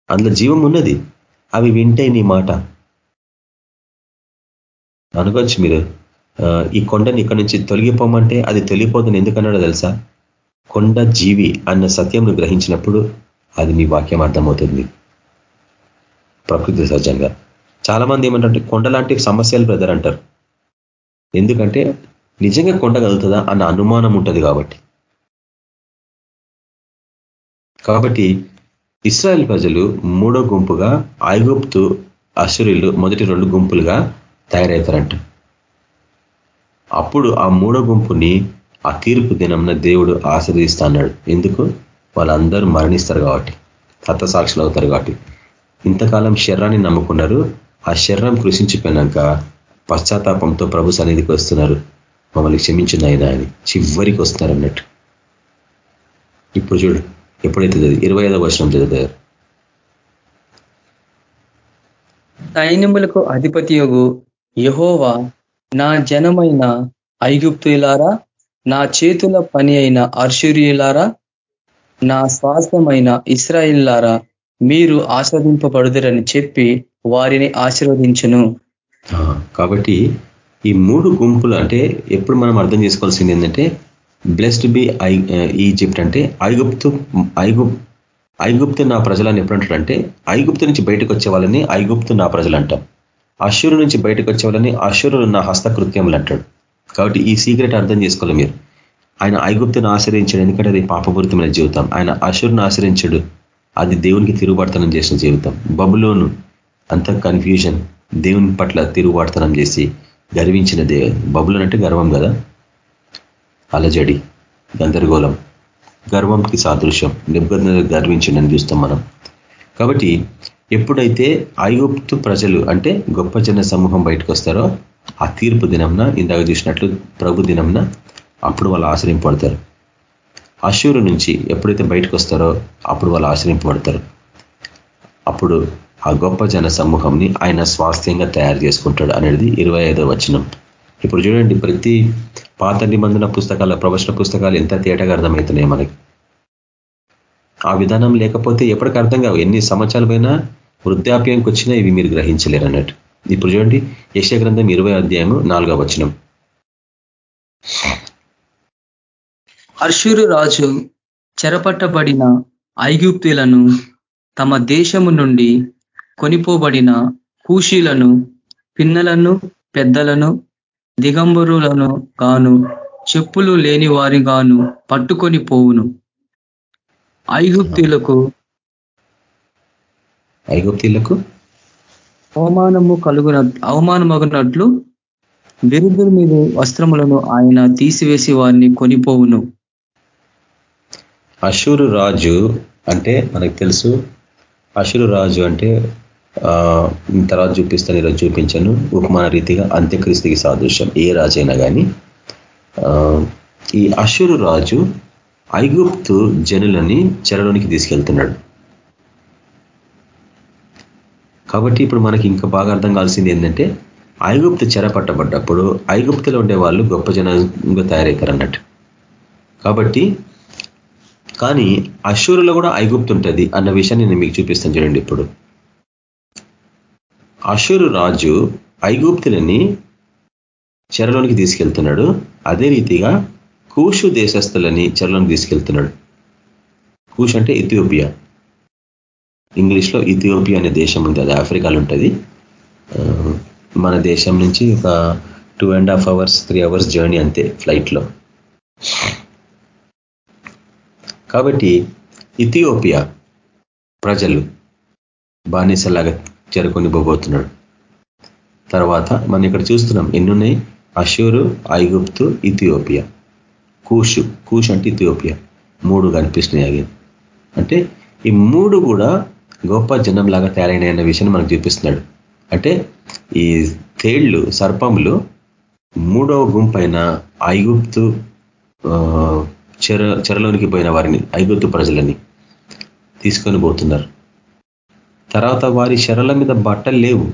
అందులో జీవం ఉన్నది. అవి వింటే నీ మాట. అనుకోవచ్చు మీరు. ఈ కొండని ఇక్కడ నుంచి తొలగిపోమంటే అది తొలగిపోతుంది ఎందుకన్నాడో తెలుసా? కొండ జీవి అన్న సత్యంను గ్రహించినప్పుడు అది మీ వాక్యం అర్థమవుతుంది. ప్రకృతి సహజంగా. చాలా మంది ఏమంటారంటే కొండ లాంటి సమస్యలు బ్రదర్ అంటారు. ఎందుకంటే నిజంగా కొండ కదులుతుందా అన్న అనుమానం ఉంటుంది కాబట్టి. కాబట్టి ఇస్రాయల్ ప్రజలు మూడో గుంపుగా ఐగుప్తు అసురులు మొదటి రెండు గుంపులుగా తయారవుతారంట. అప్పుడు ఆ మూడో గుంపుని ఆ తీర్పు దినంన దేవుడు ఆశ్రదిస్తాడు ఎందుకు? వాళ్ళందరూ మరణిస్తారు కాబట్టి హతసాక్షులు అవుతారు కాబట్టి. ఇంతకాలం శర్రాన్ని నమ్ముకున్నారు. ఆ శర్రం కృషించిపోయినాక పశ్చాత్తాపంతో ప్రభు సన్నిధికి వస్తున్నారు. మమ్మల్ని క్షమించిన ఆయన అని చివరికి వస్తున్నారు అన్నట్టు. ఇప్పుడు చూడు ఎప్పుడైతే ఇరవై ఐదవ వర్షం చదువుతారు సైన్యములకు అధిపతి యహోవా నా జనమైన ఐగుప్తులారా నా చేతుల పని అయిన అర్షుర్యులారా నా శ్వాసమైన ఇస్రాయిల్లారా మీరు ఆస్వాదింపబడుదరని చెప్పి వారిని ఆశీర్వదించను. కాబట్టి ఈ మూడు గుంపులు అంటే ఎప్పుడు మనం అర్థం చేసుకోవాల్సింది ఏంటంటే బ్లెస్డ్ బి ఐ ఈజిప్ట్ అంటే ఐగుప్తు ఐగుప్ ఐగుప్తు నా ప్రజలని ఎప్పుడంటాడంటే ఐగుప్తు నుంచి బయటకు వచ్చే వాళ్ళని ఐగుప్తు నా ప్రజలు అంటాం అశురు నుంచి బయటకు వచ్చే వాళ్ళని నా హస్తకృత్యములు అంటాడు. కాబట్టి ఈ సీక్రెట్ అర్థం చేసుకోవాలి మీరు. ఆయన ఐగుప్తును ఆశ్రయించాడు. ఎందుకంటే అది పాపపూరితమైన జీవితం. ఆయన అశ్వరుని ఆశ్రయించాడు. అది దేవునికి తిరుగుబడతనం చేసిన జీవితం. బబులోను అంత కన్ఫ్యూజన్ దేవుని పట్ల తిరుగుబడతనం చేసి గర్వించిన దే బబులోన్ అంటే గర్వం కదా? అలజడి గందరగోళం. గర్వంకి సాదృశ్యం. నిబద్ధన గర్వించిండని చూస్తాం మనం. కాబట్టి ఎప్పుడైతే ఐగుప్తు ప్రజలు అంటే గొప్ప జన సమూహం బయటకు వస్తారో ఆ తీర్పు దినంన ఇందాక చూసినట్లు ప్రభు దినంన అప్పుడు వాళ్ళు ఆశ్రయింపబడతారు. అశూరు నుంచి ఎప్పుడైతే బయటకు వస్తారో అప్పుడు వాళ్ళు ఆశ్రయింపబడతారు. అప్పుడు ఆ గొప్ప జన సమూహంని ఆయన స్వాస్థ్యంగా తయారు చేసుకుంటాడు అనేది ఇరవై ఐదో వచనం. ఇప్పుడు చూడండి ప్రతి పాత నిబంధన పుస్తకాల ప్రవచన పుస్తకాలు ఎంత తేటగా అర్థమవుతున్నాయి మనకి. ఆ విధానం లేకపోతే ఎప్పటికి అర్థం కావు. ఎన్ని సంవత్సరాలు పోయినా వృద్ధాప్యంకి వచ్చినా ఇవి మీరు గ్రహించలేరు అన్నట్టు. ఇప్పుడు చూడండి యశగ్రంథం ఇరవై అధ్యాయము నాలుగవ వచనం. అర్షురు రాజు చెరపట్టబడిన ఐగుప్తులను తమ దేశము నుండి కొనిపోబడిన కూషీలను పిన్నలను పెద్దలను దిగంబరులను గాను చెప్పులు లేని వారి గాను పట్టుకొని పోవును. ఐగుప్తులకు ఐగుప్తీలకు అవమానము కలుగున అవమానమగునట్లు విరుద్ధుల మీద వస్త్రములను ఆయన తీసివేసి వారిని కొనిపోవును. అశూరు రాజు అంటే మనకు తెలుసు అశురు రాజు అంటే తర్వాత చూపిస్తాను ఈరోజు చూపించాను ఉపమాన రీతిగా అంత్యక్రిస్తుకి సాదృశ్యం ఏ రాజైనా కానీ ఈ అశురు రాజు ఐగుప్తు జనులని చెరలోనికి తీసుకెళ్తున్నాడు. కాబట్టి ఇప్పుడు మనకి ఇంకా బాగా అర్థం కావాల్సింది ఏంటంటే ఐగుప్తు చెర పట్టబడ్డప్పుడు ఐగుప్తులో ఉండే వాళ్ళు గొప్ప జనంగా తయారవుతారు అన్నట్టు. కాబట్టి కానీ అశూరులో కూడా ఐగుప్తు ఉంటుంది అన్న విషయాన్ని నేను మీకు చూపిస్తాను చూడండి ఇప్పుడు. అశూరు రాజు ఐగుప్తులని చెరలోనికి తీసుకెళ్తున్నాడు. అదే రీతిగా కూషు దేశస్తులని చెరలోనికి తీసుకెళ్తున్నాడు. కూష్ అంటే ఇథియోపియా ఇంగ్లీష్లో ఇథియోపియా అనే దేశం ఉంది అది ఆఫ్రికాలో ఉంటుంది మన దేశం నుంచి ఒక two and half hours three hours journey అంతే ఫ్లైట్లో. కాబట్టి ఇథియోపియా ప్రజలు బానిసలాగా చేరుకొని పోబోతున్నాడు తర్వాత మనం ఇక్కడ చూస్తున్నాం ఎన్నున్నాయి? అషూరు ఐగుప్తు ఇథియోపియా. కూషు కూష్ అంటే ఇథియోపియా. మూడు కనిపిస్తున్నాయి అవి అంటే ఈ మూడు కూడా గొప్ప జనంలాగా తయారైనాయి అన్న విషయాన్ని మనకు చూపిస్తున్నాడు. అంటే ఈ తేళ్ళు సర్పములు మూడవ గుంపైన ఐగుప్తు చెర చెరలోనికి పోయిన వారిని ఐగుప్తు ప్రజలని తీసుకొని పోతున్నారు. తర్వాత వారి చెరల మీద బట్టలు లేవు.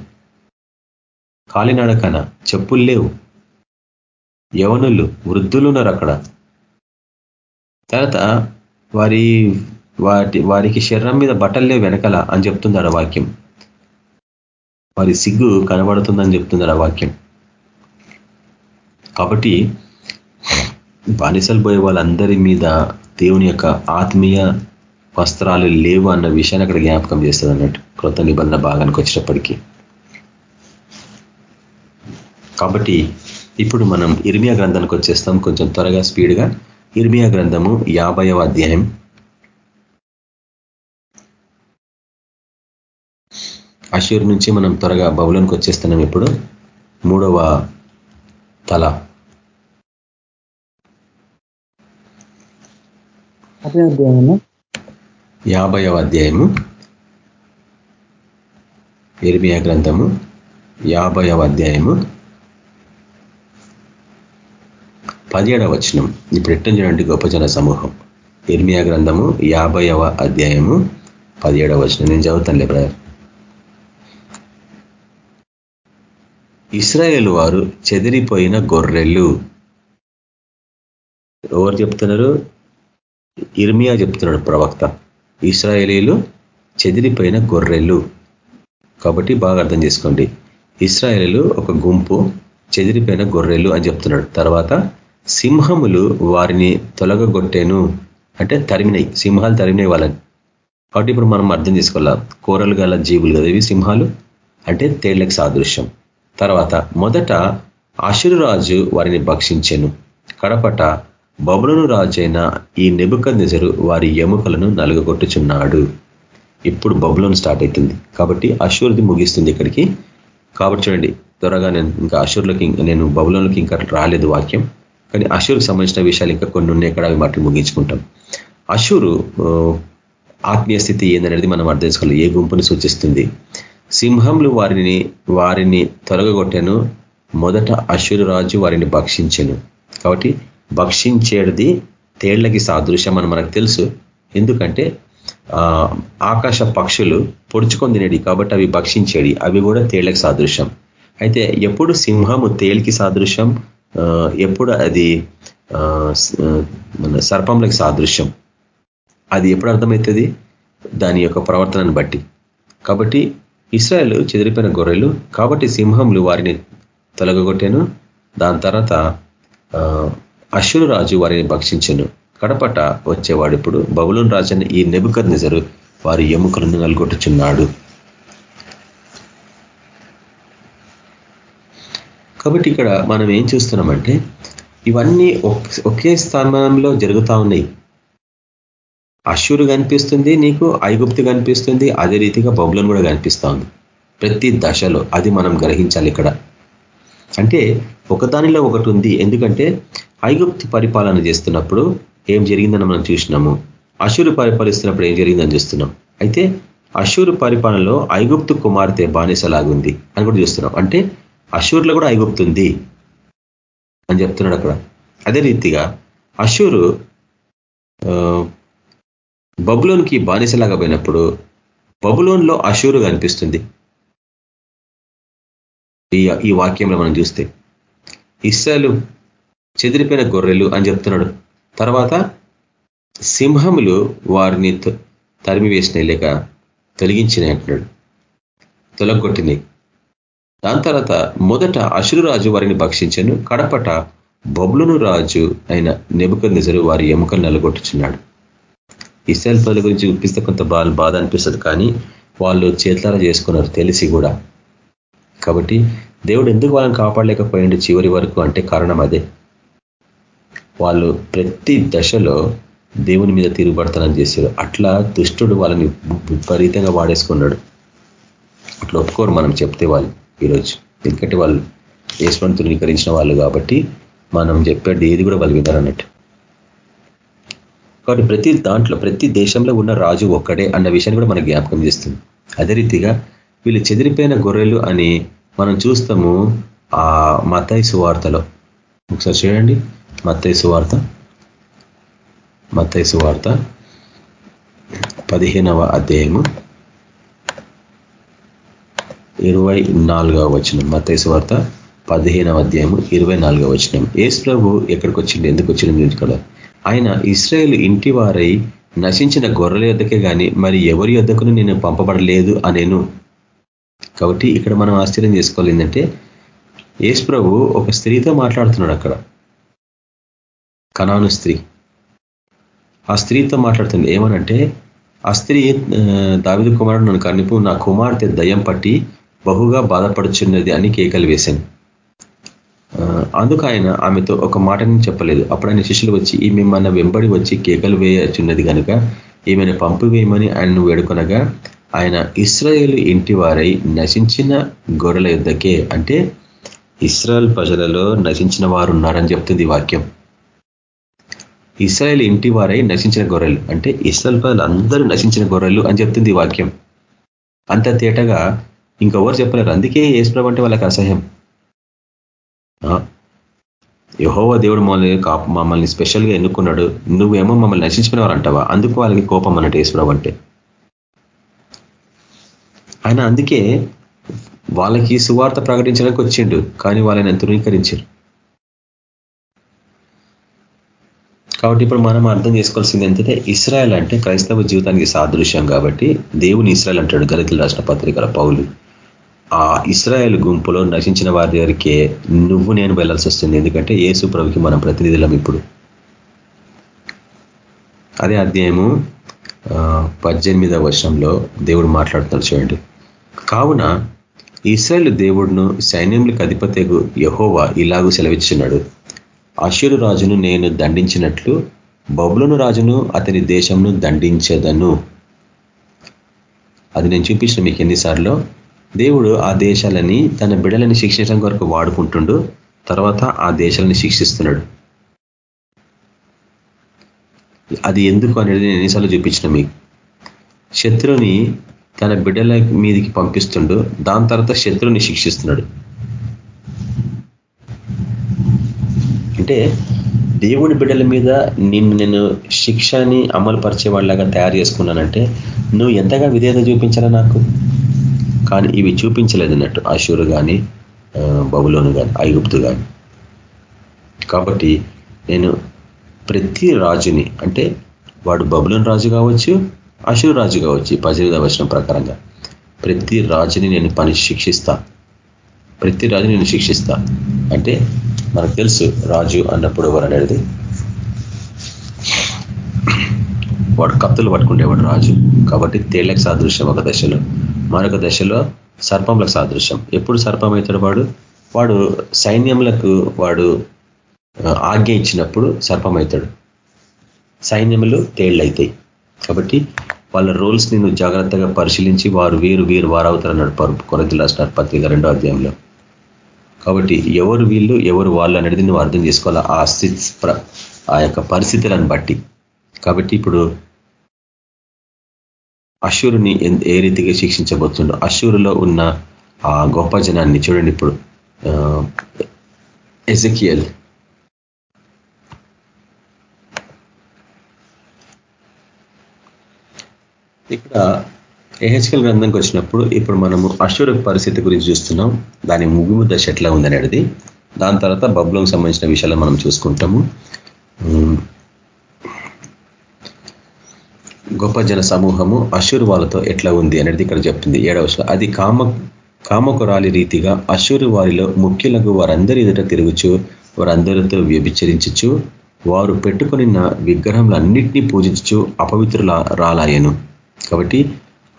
కాలినడకన చెప్పులు లేవు. యవనులు వృద్ధులు ఉన్నారు అక్కడ. తర్వాత వారి వాటి వారికి శరీరం మీద బట్టలే వెనకల అని చెప్తుంది వాక్యం. వారి సిగ్గు కనబడుతుందని చెప్తుంది ఆ వాక్యం. కాబట్టి బానిసలు పోయే వాళ్ళందరి మీద దేవుని యొక్క ఆత్మీయ వస్త్రాలు లేవు అన్న విషయాన్ని అక్కడ జ్ఞాపకం చేస్తుంది అన్నట్టు. కృత నిబంధన భాగానికి వచ్చినప్పటికీ. కాబట్టి ఇప్పుడు మనం ఇర్మియా గ్రంథానికి వచ్చేస్తాం. కొంచెం త్వరగా స్పీడ్గా. ఇర్మియా గ్రంథము యాభైవ అధ్యాయం. అషూర్ నుంచి మనం త్వరగా బౌలోనికి వచ్చేస్తున్నాం ఇప్పుడు. మూడవ తల. యాభైవ అధ్యాయము. ఇర్మియా గ్రంథము. యాభైవ అధ్యాయము. పదిహేడవ వచనం. ఇప్పుడు ఎట్టం చూడండి గొప్ప జన సమూహం. ఇర్మియా గ్రంథము యాభైవ అధ్యాయము పదిహేడవ వచనం. నేను చదువుతానులే బ్రదర్. ఇస్రాయేల్ వారు చెదిరిపోయిన గొర్రెలు. ఎవరు చెప్తున్నారు? ఇర్మియా చెప్తున్నాడు ప్రవక్త. ఇస్రాయేలీలు చెదిరిపోయిన గొర్రెలు. కాబట్టి బాగా అర్థం చేసుకోండి. ఇస్రాయేలీలు ఒక గుంపు చెదిరిపోయిన గొర్రెలు అని చెప్తున్నాడు. తర్వాత సింహములు వారిని తొలగగొట్టేను. అంటే తరిమినాయి సింహాలు తరిమినాయి వాళ్ళని. కాబట్టి ఇప్పుడు మనం అర్థం చేసుకోవాలా? కూరలు గల జీవులు కదా ఇవి సింహాలు? అంటే తేళ్ళకు సాదృశ్యం. తర్వాత మొదట రాజు వారిని భక్షించెను. కడపట బబులను రాజైన ఈ నిబుక వారి ఎముకలను నలుగగొట్టుచున్నాడు. ఇప్పుడు బబులోన్ స్టార్ట్ అవుతుంది కాబట్టి అశూర్ది ముగిస్తుంది ఇక్కడికి. కాబట్టి చూడండి త్వరగా నేను ఇంకా అశూర్లకి నేను బబులోన్లకి ఇంకా రాలేదు వాక్యం. కానీ అశూర్కి సంబంధించిన విషయాలు ఇంకా కొన్ని ఉన్నాయి. ఇక్కడ అవి మట్టి ముగించుకుంటాం. అశూరు ఆత్మీయ స్థితి ఏందనేది మనం అర్థం చేసుకోవాలి. ఏ గుంపుని సూచిస్తుంది? సింహంలు వారిని వారిని తొలగొట్టాను మొదట రాజు వారిని భక్షించాను. కాబట్టి భక్షించేది తేళ్ళకి సాదృశ్యం అని మనకు తెలుసు. ఎందుకంటే ఆకాశ పక్షులు పొడుచుకొని తినేది కాబట్టి అవి భక్షించేది అవి కూడా తేళ్ళకి సాదృశ్యం. అయితే ఎప్పుడు సింహము తేలికి సాదృశ్యం? ఎప్పుడు అది మన సర్పంలకి సాదృశ్యం? అది ఎప్పుడు అర్థమవుతుంది? దాని యొక్క ప్రవర్తనను బట్టి. కాబట్టి ఇస్రాయల్ చెదిరిపోయిన గొర్రెలు కాబట్టి సింహంలు వారిని తొలగొట్టాను దాని తర్వాత అశ్వరు రాజు వారిని భక్షించను. కడపట వచ్చేవాడు ఇప్పుడు బబులోన్ రాజని ఈ నెబుకర్ నిజరు వారి ఎముకలను నలుగొట్టుచున్నాడు. కాబట్టి ఇక్కడ మనం ఏం చూస్తున్నామంటే ఇవన్నీ ఒకే స్థానంలో జరుగుతూ ఉన్నాయి. అశ్వరు కనిపిస్తుంది నీకు ఐగుప్తి కనిపిస్తుంది అదే రీతిగా బబులను కూడా కనిపిస్తూ ఉంది ప్రతి దశలో అది మనం గ్రహించాలి ఇక్కడ. అంటే ఒకదానిలో ఒకటి ఉంది. ఎందుకంటే ఐగుప్తి పరిపాలన చేస్తున్నప్పుడు ఏం జరిగిందని మనం చూసినాము. అశూరు పరిపాలిస్తున్నప్పుడు ఏం జరిగిందని చూస్తున్నాం. అయితే అశూరు పరిపాలనలో ఐగుప్తు కుమార్తె బానిసలాగుంది అని కూడా చూస్తున్నాం. అంటే అశూర్లో కూడా ఐగుప్తు ఉంది అని చెప్తున్నాడు అక్కడ. అదే రీతిగా అశూరు బబులోన్కి బానిసలాగా పోయినప్పుడు బబులోన్లో అశూరు కనిపిస్తుంది. ఈ వాక్యంలో మనం చూస్తే ఇస్సాలు చెదిరిపోయిన గొర్రెలు అని చెప్తున్నాడు. తర్వాత సింహములు వారిని తరిమి వేసినాయి లేక తొలగించినాయి అంటున్నాడు. తొలగొట్టినాయి దాని తర్వాత మొదట అశురాజు వారిని భక్షించను కడపట బొబ్లును రాజు అయిన నెబుక నిజరు వారి ఎముకలు నలగొట్టుచున్నాడు. ఇస్రాయల్ ప్రజల గురించి గుప్పిస్తే కొంత బాధ అనిపిస్తుంది కానీ వాళ్ళు చేతులారా చేసుకున్నారు తెలిసి కూడా. కాబట్టి దేవుడు ఎందుకు వాళ్ళని కాపాడలేకపోయిండు చివరి వరకు అంటే కారణం అదే. వాళ్ళు ప్రతి దశలో దేవుని మీద తిరుగుబడతానని చేశారు. అట్లా దుష్టుడు వాళ్ళని విపరీతంగా వాడేసుకున్నాడు. అట్లా ఒప్పుకోరు మనం చెప్తే వాళ్ళు ఈరోజు. ఎందుకంటే వాళ్ళు యేసుని ధృవీకరించిన వాళ్ళు కాబట్టి మనం చెప్పేది ఏది కూడా వాళ్ళు వినారన్నట్టు కాబట్టి ప్రతి దాంట్లో ప్రతి దేశంలో ఉన్న రాజు ఒక్కడే అన్న విషయాన్ని కూడా మనకు జ్ఞాపకం చేస్తుంది. అదే రీతిగా వీళ్ళు చెదిరిపోయిన గొర్రెలు అని మనం చూస్తాము ఆ మతాయి సువార్తలో ఒకసారి చూడండి. మత్తయి సువార్త మత్తయి సువార్త పదిహేనవ అధ్యాయము. ఇరవై నాలుగవ వచనం. మతైసు సువార్త పదిహేనవ అధ్యాయము ఇరవై నాలుగవ వచనం. ఏసు ప్రభు ఎక్కడికి వచ్చింది ఎందుకు వచ్చింది ఇక్కడ ఆయన ఇస్రాయేల్ ఇంటి వారై నశించిన గొర్రెల యొద్దకే కానీ మరి ఎవరి యొద్దకును నేను పంపబడలేదు అనేను. కాబట్టి ఇక్కడ మనం ఆశ్చర్యం చేసుకోవాలి ఏంటంటే ఏసు ప్రభు ఒక స్త్రీతో మాట్లాడుతున్నాడు అక్కడ. కనాను స్త్రీ. ఆ స్త్రీతో మాట్లాడుతుంది ఏమనంటే ఆ స్త్రీ దావిద కుమారుడు నన్ను కనిపు నా కుమార్తె దయ్యం పట్టి బహుగా బాధపడుచున్నది అని కేకలు వేశాను. అందుకు ఆయన ఆమెతో ఒక మాటని చెప్పలేదు. అప్పుడు ఆయన శిష్యులు వచ్చి ఈమె మన వెంబడి వచ్చి కేకలు వేయచున్నది కనుక ఈమెను పంపు వేయమని ఆయనను వేడుకొనగా ఆయన ఇస్రాయేల్ ఇంటి వారై నశించిన గొర్రెల యుద్ధకే అంటే ఇస్రాయల్ ప్రజలలో నశించిన వారు ఉన్నారని చెప్తుంది వాక్యం. ఇస్రాయల్ ఇంటి వారై నశించిన గొర్రెలు అంటే ఇస్రాయల్ ప్రజలు అందరూ నశించిన గొర్రెలు అని చెప్తుంది వాక్యం. అంత తేటగా ఇంకెవరు చెప్పలేరు. అందుకే ఏసుప్రభు అంటే వాళ్ళకి అసహ్యం. యహోవ దేవుడు మమ్మల్ని మమ్మల్ని స్పెషల్గా ఎన్నుకున్నాడు. నువ్వేమో మమ్మల్ని నశించుకునేవారు అంటావా? అందుకు వాళ్ళకి కోపం అన్నట్టు ఈశ్వరావు అంటే. ఆయన అందుకే వాళ్ళకి సువార్త ప్రకటించడానికి వచ్చిండు కానీ వాళ్ళని ధృవీకరించారు. కాబట్టి ఇప్పుడు మనం అర్థం చేసుకోవాల్సింది ఏంటంటే ఇస్రాయల్ అంటే క్రైస్తవ జీవితానికి సాదృశ్యం కాబట్టి దేవుని ఇస్రాయల్ అంటాడు. గలితులు రాసిన పత్రికల పౌలు. ఆ ఇస్రాయేల్ గుంపులో నశించిన వారి దగ్గరికే నువ్వు నేను వెళ్ళాల్సి వస్తుంది. ఎందుకంటే ఏసు ప్రభుకి మనం ప్రతినిధులం ఇప్పుడు. అదే అధ్యాయము పద్దెనిమిదవ వర్షంలో దేవుడు మాట్లాడుతున్నాడు చూడండి. కావున ఇస్రాయేల్ దేవుడును సైన్యములకు అధిపతకు యహోవా ఇలాగూ సెలవిచ్చున్నాడు అశ్వరు రాజును నేను దండించినట్లు బబులను రాజును అతని దేశంను దండించదను. అది నేను చూపించిన మీకు ఎన్నిసార్లు? దేవుడు ఆ దేశాలని తన బిడలని శిక్షించడం కొరకు వాడుకుంటుండు తర్వాత ఆ దేశాలని శిక్షిస్తున్నాడు. అది ఎందుకు అనేది నేను ఎన్నిసార్లు చూపించిన మీకు. శత్రుని తన బిడ్డల మీదికి పంపిస్తుండు దాని తర్వాత శత్రుని శిక్షిస్తున్నాడు. అంటే దేవుని బిడ్డల మీద నిన్ను నేను శిక్షని అమలు పరిచే వాళ్ళగా తయారు చేసుకున్నానంటే నువ్వు ఎంతగా విధేయత చూపించాలా నాకు? కానీ ఇవి చూపించలేదు అన్నట్టు అశూరు కానీ బబులోను కానీ ఐగుప్తు కానీ కాబట్టి నేను ప్రతి రాజుని అంటే వాడు బబులోని రాజు కావచ్చు అశూర్ రాజు కావచ్చు పద్దెనిమిదవ వచనం ప్రకారంగా ప్రతి రాజుని నేను పని శిక్షిస్తా. ప్రతి రాజుని నేను శిక్షిస్తా. అంటే మనకు తెలుసు రాజు అన్నప్పుడు ఎవరు అనేది వాడు కత్తులు పట్టుకుంటేవాడు రాజు. కాబట్టి తేళ్ళకు సాదృశ్యం ఒక దశలో. మరొక దశలో సర్పంలకు సాదృశ్యం. ఎప్పుడు సర్పం అవుతాడు వాడు? వాడు సైన్యములకు వాడు ఆజ్ఞ ఇచ్చినప్పుడు సర్పం అవుతాడు సైన్యములు తేళ్ళు అవుతాయి కాబట్టి వాళ్ళ రోల్స్ని నువ్వు జాగ్రత్తగా పరిశీలించి వారు వీరు వీరు వారు అవుతారన్నాడు కొరత రాష్ట్ర పత్రిక రెండో అధ్యాయంలో. కాబట్టి ఎవరు వీళ్ళు ఎవరు వాళ్ళు అనేది నువ్వు అర్థం చేసుకోవాలా? ఆ స్థితి ఆ యొక్క పరిస్థితులను బట్టి. కాబట్టి ఇప్పుడు అశూరుని ఏ రీతిగా శిక్షించబోతుండో అశూరులో ఉన్న ఆ గొప్ప జనాన్ని చూడండి ఇప్పుడు ఎజకియల్. ఇక్కడ ఏహెచ్కల్ గ్రంథంకి వచ్చినప్పుడు ఇప్పుడు మనము అశూర పరిస్థితి గురించి చూస్తున్నాం. దాని ముగింపు దశ ఎట్లా ఉందనేది. దాని తర్వాత బబ్బులకు సంబంధించిన విషయాలు మనం చూసుకుంటాము. గొప్ప జన సమూహము అశూరు వాళ్ళతో ఎట్లా ఉంది అనేది ఇక్కడ చెప్తుంది. ఏడవ అది కామ కామకురాలి రీతిగా అశూరు వారిలో ముఖ్యులకు వారందరి ఎదుట తిరుగుచు వారందరితో వ్యభిచరించచ్చు వారు పెట్టుకున్న విగ్రహంలన్నింటినీ పూజించు అపవిత్రుల రాలాయను. కాబట్టి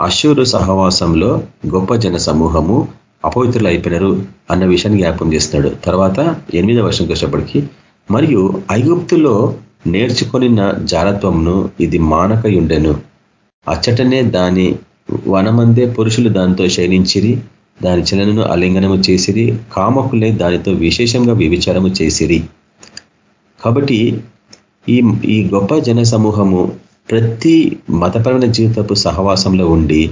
అశూరు సహవాసంలో గొప్ప జన సమూహము అపవిత్రులు అయిపోయినారు అన్న విషయాన్ని జ్ఞాపం చేస్తున్నాడు. తర్వాత ఎనిమిదవ వర్షం వచ్చేప్పటికీ మరియు ఐగుప్తులో నేర్చుకొని నా జారత్వంను ఇది మానకయుండెను. అచ్చటనే దాని వనమందే పురుషులు దానితో శయనించిరి దాని చలనను అలింగనము చేసిరి కామకులే దానితో విశేషంగా విభిచారము చేసిరి. కాబట్టి ఈ ఈ గొప్ప జన సమూహము ప్రతి మతపరమైన జీవితపు సహవాసంలో ఉండి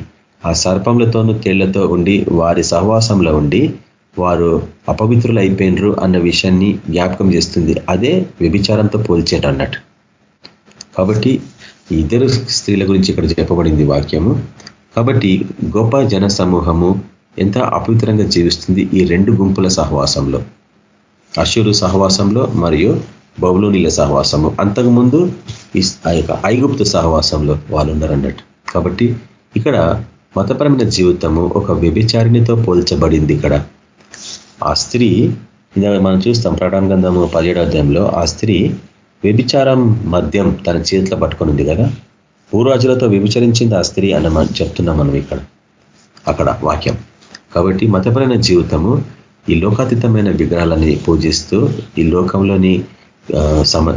ఆ సర్పములతోనూ తేళ్ళతో ఉండి వారి సహవాసంలో ఉండి వారు అపవిత్రులు అయిపోయినరు అన్న విషయాన్ని జ్ఞాపకం చేస్తుంది. అదే వ్యభిచారంతో పోల్చేట అన్నట్టు. కాబట్టి ఇద్దరు స్త్రీల గురించి ఇక్కడ చెప్పబడింది వాక్యము. కాబట్టి గొప్ప జన సమూహము ఎంత అపవిత్రంగా జీవిస్తుంది ఈ రెండు గుంపుల సహవాసంలో. అశురు సహవాసంలో మరియు బౌలోనిల సహవాసము. అంతకుముందు ఆ యొక్క ఐగుప్తు సహవాసంలో వాళ్ళు ఉన్నారన్నట్టు. కాబట్టి ఇక్కడ మతపరమైన జీవితము ఒక వ్యభిచారిణితో పోల్చబడింది ఇక్కడ. ఆ స్త్రీ మనం చూస్తాం ప్రకటన గంధము పదిహేడు అధ్యాయంలో ఆ స్త్రీ వ్యభిచారం మద్యం తన చేతిలో పట్టుకొని ఉంది కదా? పూర్వజులతో వ్యభిచరించింది ఆ స్త్రీ అన్న చెప్తున్నాం మనం ఇక్కడ అక్కడ వాక్యం. కాబట్టి మతపరమైన జీవితము ఈ లోకాతీతమైన విగ్రహాలని పూజిస్తూ ఈ లోకంలోని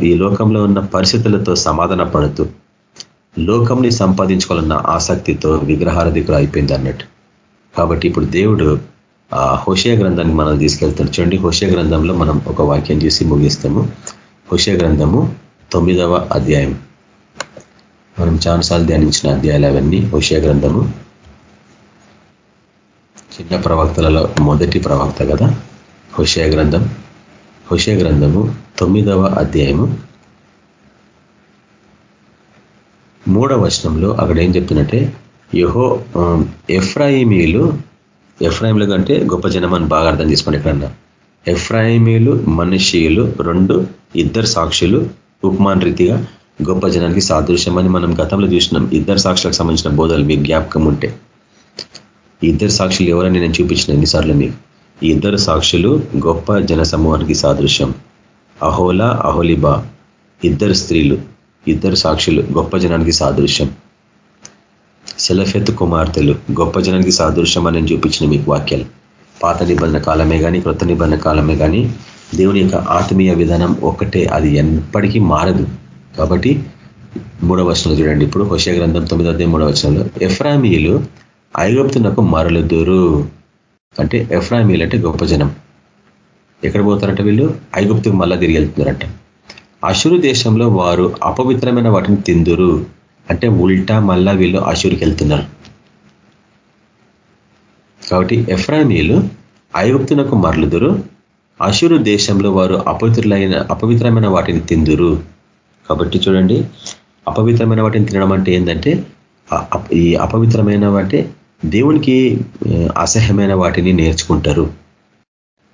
ఈ లోకంలో ఉన్న పరిస్థితులతో సమాధాన పడుతూ లోకంని సంపాదించుకోవాలన్న ఆసక్తితో విగ్రహారధికులు అయిపోయింది అన్నట్టు. కాబట్టి ఇప్పుడు దేవుడు ఆ హోషయ గ్రంథాన్ని మనం తీసుకెళ్తాడు చూడండి హుషయ గ్రంథంలో మనం ఒక వాక్యం చేసి ముగిస్తాము. హుషయ గ్రంథము తొమ్మిదవ అధ్యాయం. మనం చాలాసార్లు ధ్యానించిన అధ్యాయాలు అవన్నీ హుషయ గ్రంథము. చిన్న ప్రవక్తలలో మొదటి ప్రవక్త కదా హుషయ గ్రంథం. హుషయ గ్రంథము తొమ్మిదవ అధ్యాయము. మూడవ వచనంలో అక్కడ ఏం చెప్తున్నట్టే యహో ఎఫ్రాయిమీలు ఎఫ్రాయిములు కంటే గొప్ప జనం అని బాగా అర్థం చేసుకోండి ఎక్కడన్నా. ఎఫ్రాయిమీలు మనుషీయులు రెండు ఇద్దరు సాక్షులు ఉపమాన్ రీతిగా గొప్ప జనానికి సాదృశ్యమని మనం గతంలో చూసినాం. ఇద్దరు సాక్షులకు సంబంధించిన బోధలు మీకు జ్ఞాపకం ఉంటే. ఇద్దరు సాక్షులు ఎవరని నేను చూపించిన ఎన్నిసార్లు మీకు. ఇద్దరు సాక్షులు గొప్ప జన సమూహానికి సాదృశ్యం. Aholah Aholibah. ఇద్దరు స్త్రీలు ఇద్దరు సాక్షులు గొప్ప జనానికి సాదృశ్యం. సెలఫెత్ కుమార్తెలు గొప్ప జనానికి సాదృశ్యం అని చూపించిన మీకు వాక్యాలు. పాత నిబంధన కాలమే కానీ కృత నిబంధన కాలమే కానీ దేవుని యొక్క ఆత్మీయ విధానం ఒక్కటే అది ఎప్పటికీ మారదు. కాబట్టి మూడవ వచనంలో చూడండి. ఇప్పుడు హుషయ గ్రంథం తొమ్మిదో మూడవ వచనంలో ఎఫ్రామీలు ఐగుప్తునకు మరలుదురు. అంటే ఎఫ్రామీలు అంటే గొప్ప జనం. ఎక్కడ పోతారంట వీళ్ళు? ఐగుప్తుకు మళ్ళా తిరిగి వెళ్తున్నారంట. అశురు దేశంలో వారు అపవిత్రమైన వాటిని తిందురు. అంటే ఉల్టా మళ్ళా వీళ్ళు అశురికి వెళ్తున్నారు. కాబట్టి ఎఫ్రానీలు ఐగుప్తునకు మరలుదురు. అశురు దేశంలో వారు అపవిత్రులైన అపవిత్రమైన వాటిని తిందురు. కాబట్టి చూడండి అపవిత్రమైన వాటిని తినడం అంటే ఏంటంటే ఈ అపవిత్రమైన అంటే దేవునికి అసహ్యమైన వాటిని నేర్చుకుంటారు.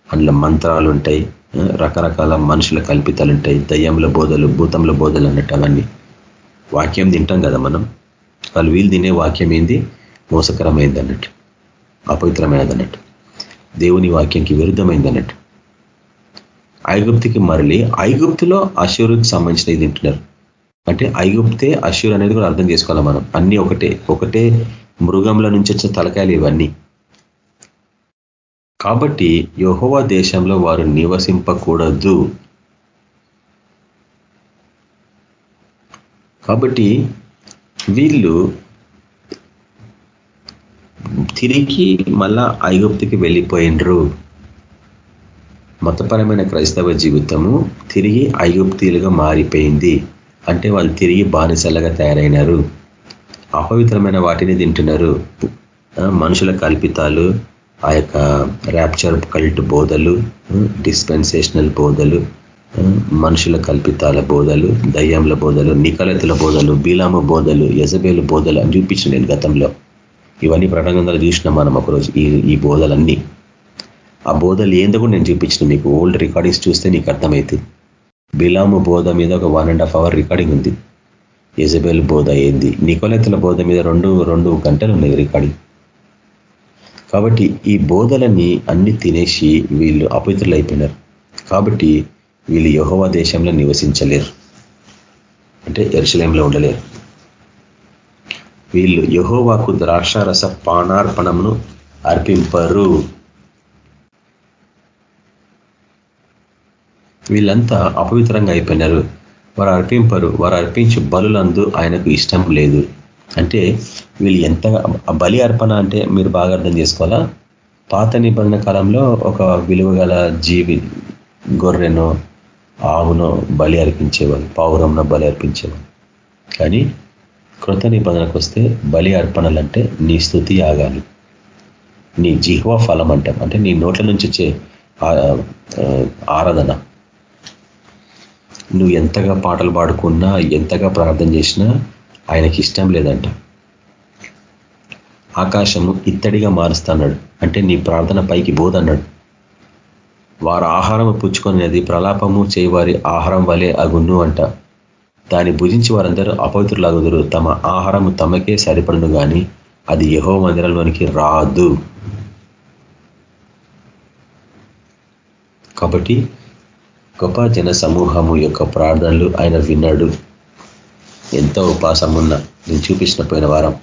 అందులో మంత్రాలు ఉంటాయి రకరకాల మనుషుల కల్పితాలు ఉంటాయి దయ్యంల బోధలు భూతముల బోధలు అన్నట్టు అవన్నీ. వాక్యం తింటాం కదా మనం. వాళ్ళు వీళ్ళు తినే వాక్యం ఏంది? మోసకరమైంది అన్నట్టు. అపవిత్రమైనది అన్నట్టు దేవుని వాక్యంకి విరుద్ధమైంది అన్నట్టు ఐగుప్తికి మరలి ఐగుప్తులో అశూరుకి సంబంధించినవి తింటున్నారు. అంటే ఐగుప్తే అశూర్ అనేది కూడా అర్థం చేసుకోవాలి మనం. అన్ని ఒకటే ఒకటే మృగంల నుంచి వచ్చిన తలకాయలు ఇవన్నీ. కాబట్టి యహోవా దేశంలో వారు నివసింపకూడదు. కాబట్టి వీళ్ళు తిరిగి మళ్ళా ఐగుప్తికి వెళ్ళిపోయినరు. మతపరమైన క్రైస్తవ జీవితము తిరిగి ఐగుప్తీలుగా మారిపోయింది. అంటే వాళ్ళు తిరిగి బానిసలుగా తయారైనారు. అపవిత్రమైన వాటిని తింటున్నారు. మనుషుల కల్పితాలు ఆ యొక్క ర్యాప్చర్ కల్ట్ బోధలు డిస్పెన్సేషనల్ బోధలు మనుషుల కల్పితాల బోధలు దయ్యంల బోధలు నికలతుల బోధలు బీలాము బోధలు యజబేలు బోధలు అని చూపించిన నేను గతంలో. ఇవన్నీ ప్రణంగా చూసిన మనం ఒకరోజు ఈ ఈ బోధలన్నీ. ఆ బోధలు ఏందో కూడా నేను చూపించిన మీకు. ఓల్డ్ రికార్డింగ్స్ చూస్తే నీకు అర్థమవుతుంది బిలాము బోధ మీద ఒక one and half hour recording ఉంది. యజబేల్ బోధ ఏంది? నికోలెత్తుల బోధ మీద రెండు రెండు గంటలు ఉన్నాయి రికార్డింగ్ కాబట్టి ఈ బోధలన్నీ అన్ని తినేసి వీళ్ళు అపవిత్రులు అయిపోయినారు కాబట్టి వీళ్ళు యహోవ దేశంలో నివసించలేరు. అంటే ఎరుసలేంలో ఉండలేరు. వీళ్ళు యహోవాకు ద్రాక్షారస పానార్పణమును అర్పింపరు. వీళ్ళంతా అపవిత్రంగా అయిపోయినారు. వారు అర్పింపరు. వారు అర్పించు బలులందు ఆయనకు ఇష్టం లేదు. అంటే వీళ్ళు ఎంతగా బలి అర్పణ అంటే మీరు బాగా అర్థం చేసుకోవాలా? పాత నిబంధన కాలంలో ఒక విలువ జీవి గొర్రెను ఆవునో బలి అర్పించేవాళ్ళు పావురంలో బలి అర్పించేవాళ్ళు కానీ కృత నిబంధనకు వస్తే బలి అర్పణలంటే నీ స్థుతి ఆగాలి నీ జిహ్వ ఫలం అంటాం. అంటే నీ నోట్ల నుంచి వచ్చే ఆరాధన. నువ్వు ఎంతగా పాటలు పాడుకున్నా ఎంతగా ప్రార్థన చేసినా ఆయనకి ఇష్టం లేదంట. ఆకాశము ఇత్తడిగా మారుస్తాడు అంటే నీ ప్రార్థన పైకి బోధన్నాడు. వారు ఆహారము పుచ్చుకునేది ప్రలాపము చేయవారి ఆహారం వలె అగున్ను అంట. దాన్ని భుజించి వారందరూ అపవిత్రులాగుదురు. తమ ఆహారము తమకే సరిపడును కానీ అది యహో మందిరంలోనికి రాదు. కాబట్టి గొప్ప జన సమూహము యొక్క ప్రార్థనలు ఆయన విన్నాడు. ఎంతో ఉపాసం ఉన్న నేను చూపించిన పోయిన వారం.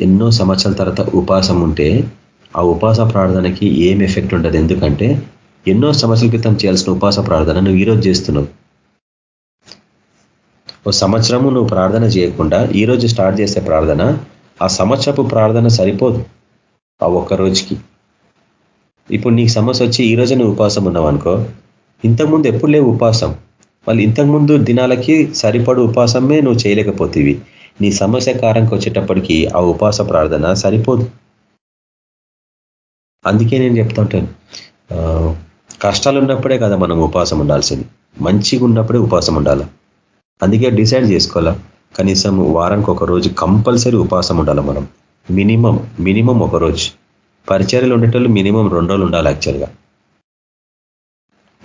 ఎన్నో సంవత్సరాల తర్వాత ఉపాసం ఉంటే ఆ ఉపాస ప్రార్థనకి ఏం ఎఫెక్ట్ ఉండదు. ఎందుకంటే ఎన్నో సంవత్సరాల క్రితం చేయాల్సిన ఉపాస ప్రార్థన నువ్వు ఈరోజు చేస్తున్నావు. ఓ సంవత్సరము నువ్వు ప్రార్థన చేయకుండా ఈరోజు స్టార్ట్ చేసే ప్రార్థన ఆ సంవత్సరపు ప్రార్థన సరిపోదు. ఆ ఒక్క రోజుకి. ఇప్పుడు నీకు సమస్య వచ్చి ఈ రోజు నువ్వు ఉపాసం ఉన్నావు అనుకో ఇంతకుముందు ఎప్పుడు లేవు ఉపాసం వాళ్ళు ఇంతకుముందు దినాలకి సరిపడు ఉపాసమే నువ్వు చేయలేకపోతేవి. నీ సమస్య కారంకి వచ్చేటప్పటికీ ఆ ఉపాస ప్రార్థన సరిపోదు. అందుకే నేను చెప్తా ఉంటాను. కష్టాలు ఉన్నప్పుడే కదా మనం ఉపాసం ఉండాల్సింది. మంచిగా ఉన్నప్పుడే ఉపాసం ఉండాలి? అందుకే డిసైడ్ చేసుకోవాలా? కనీసం వారానికి ఒక రోజు కంపల్సరీ ఉపాసం ఉండాలి మనం? మినిమం మినిమం ఒక రోజు. పరిచర్యలు ఉండేటోళ్ళు మినిమం రెండు రోజులు ఉండాలి యాక్చువల్గా.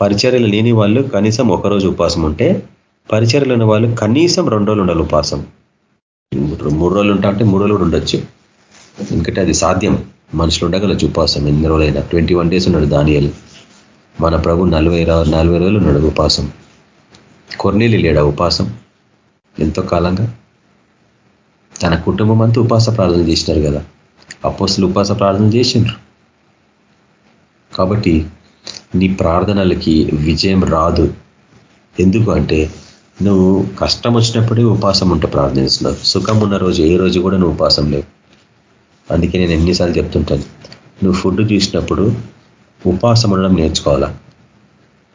పరిచర్యలు లేని వాళ్ళు కనీసం ఒకరోజు ఉపాసం ఉంటే పరిచర్యలు ఉన్న వాళ్ళు కనీసం రెండు రోజులు ఉండాలి ఉపాసం మూడు రోజులు ఉంటా అంటే మూడు రోజులు ఉండొచ్చు. ఎందుకంటే అది సాధ్యం. మనుషులు ఉండగలచ్చు ఉపాసం ఎన్ని రోజులైనా? ట్వంటీ వన్ డేస్ ఉన్నాడు దానియలు. మన ప్రభు నలభై నలభై రోజులు ఉన్నాడు ఉపాసం. కొర్నీలు లేడా ఉపాసం? ఎంతో కాలంగా? తన కుటుంబం అంతా ఉపాస ప్రార్థన చేసినారు కదా. అపోస్తులు ఉపాస ప్రార్థన చేసినారు. కాబట్టి నీ ప్రార్థనలకి విజయం రాదు. ఎందుకు అంటే నువ్వు కష్టం వచ్చినప్పుడే ఉపాసం ఉంటే ప్రార్థిస్తున్నావు. సుఖం ఉన్న రోజు ఏ రోజు కూడా నువ్వు ఉపాసం లేవు. అందుకే నేను ఎన్నిసార్లు చెప్తుంటాను. నువ్వు ఫుడ్ చూసినప్పుడు ఉపాసం ఉండడం నేర్చుకోవాలా?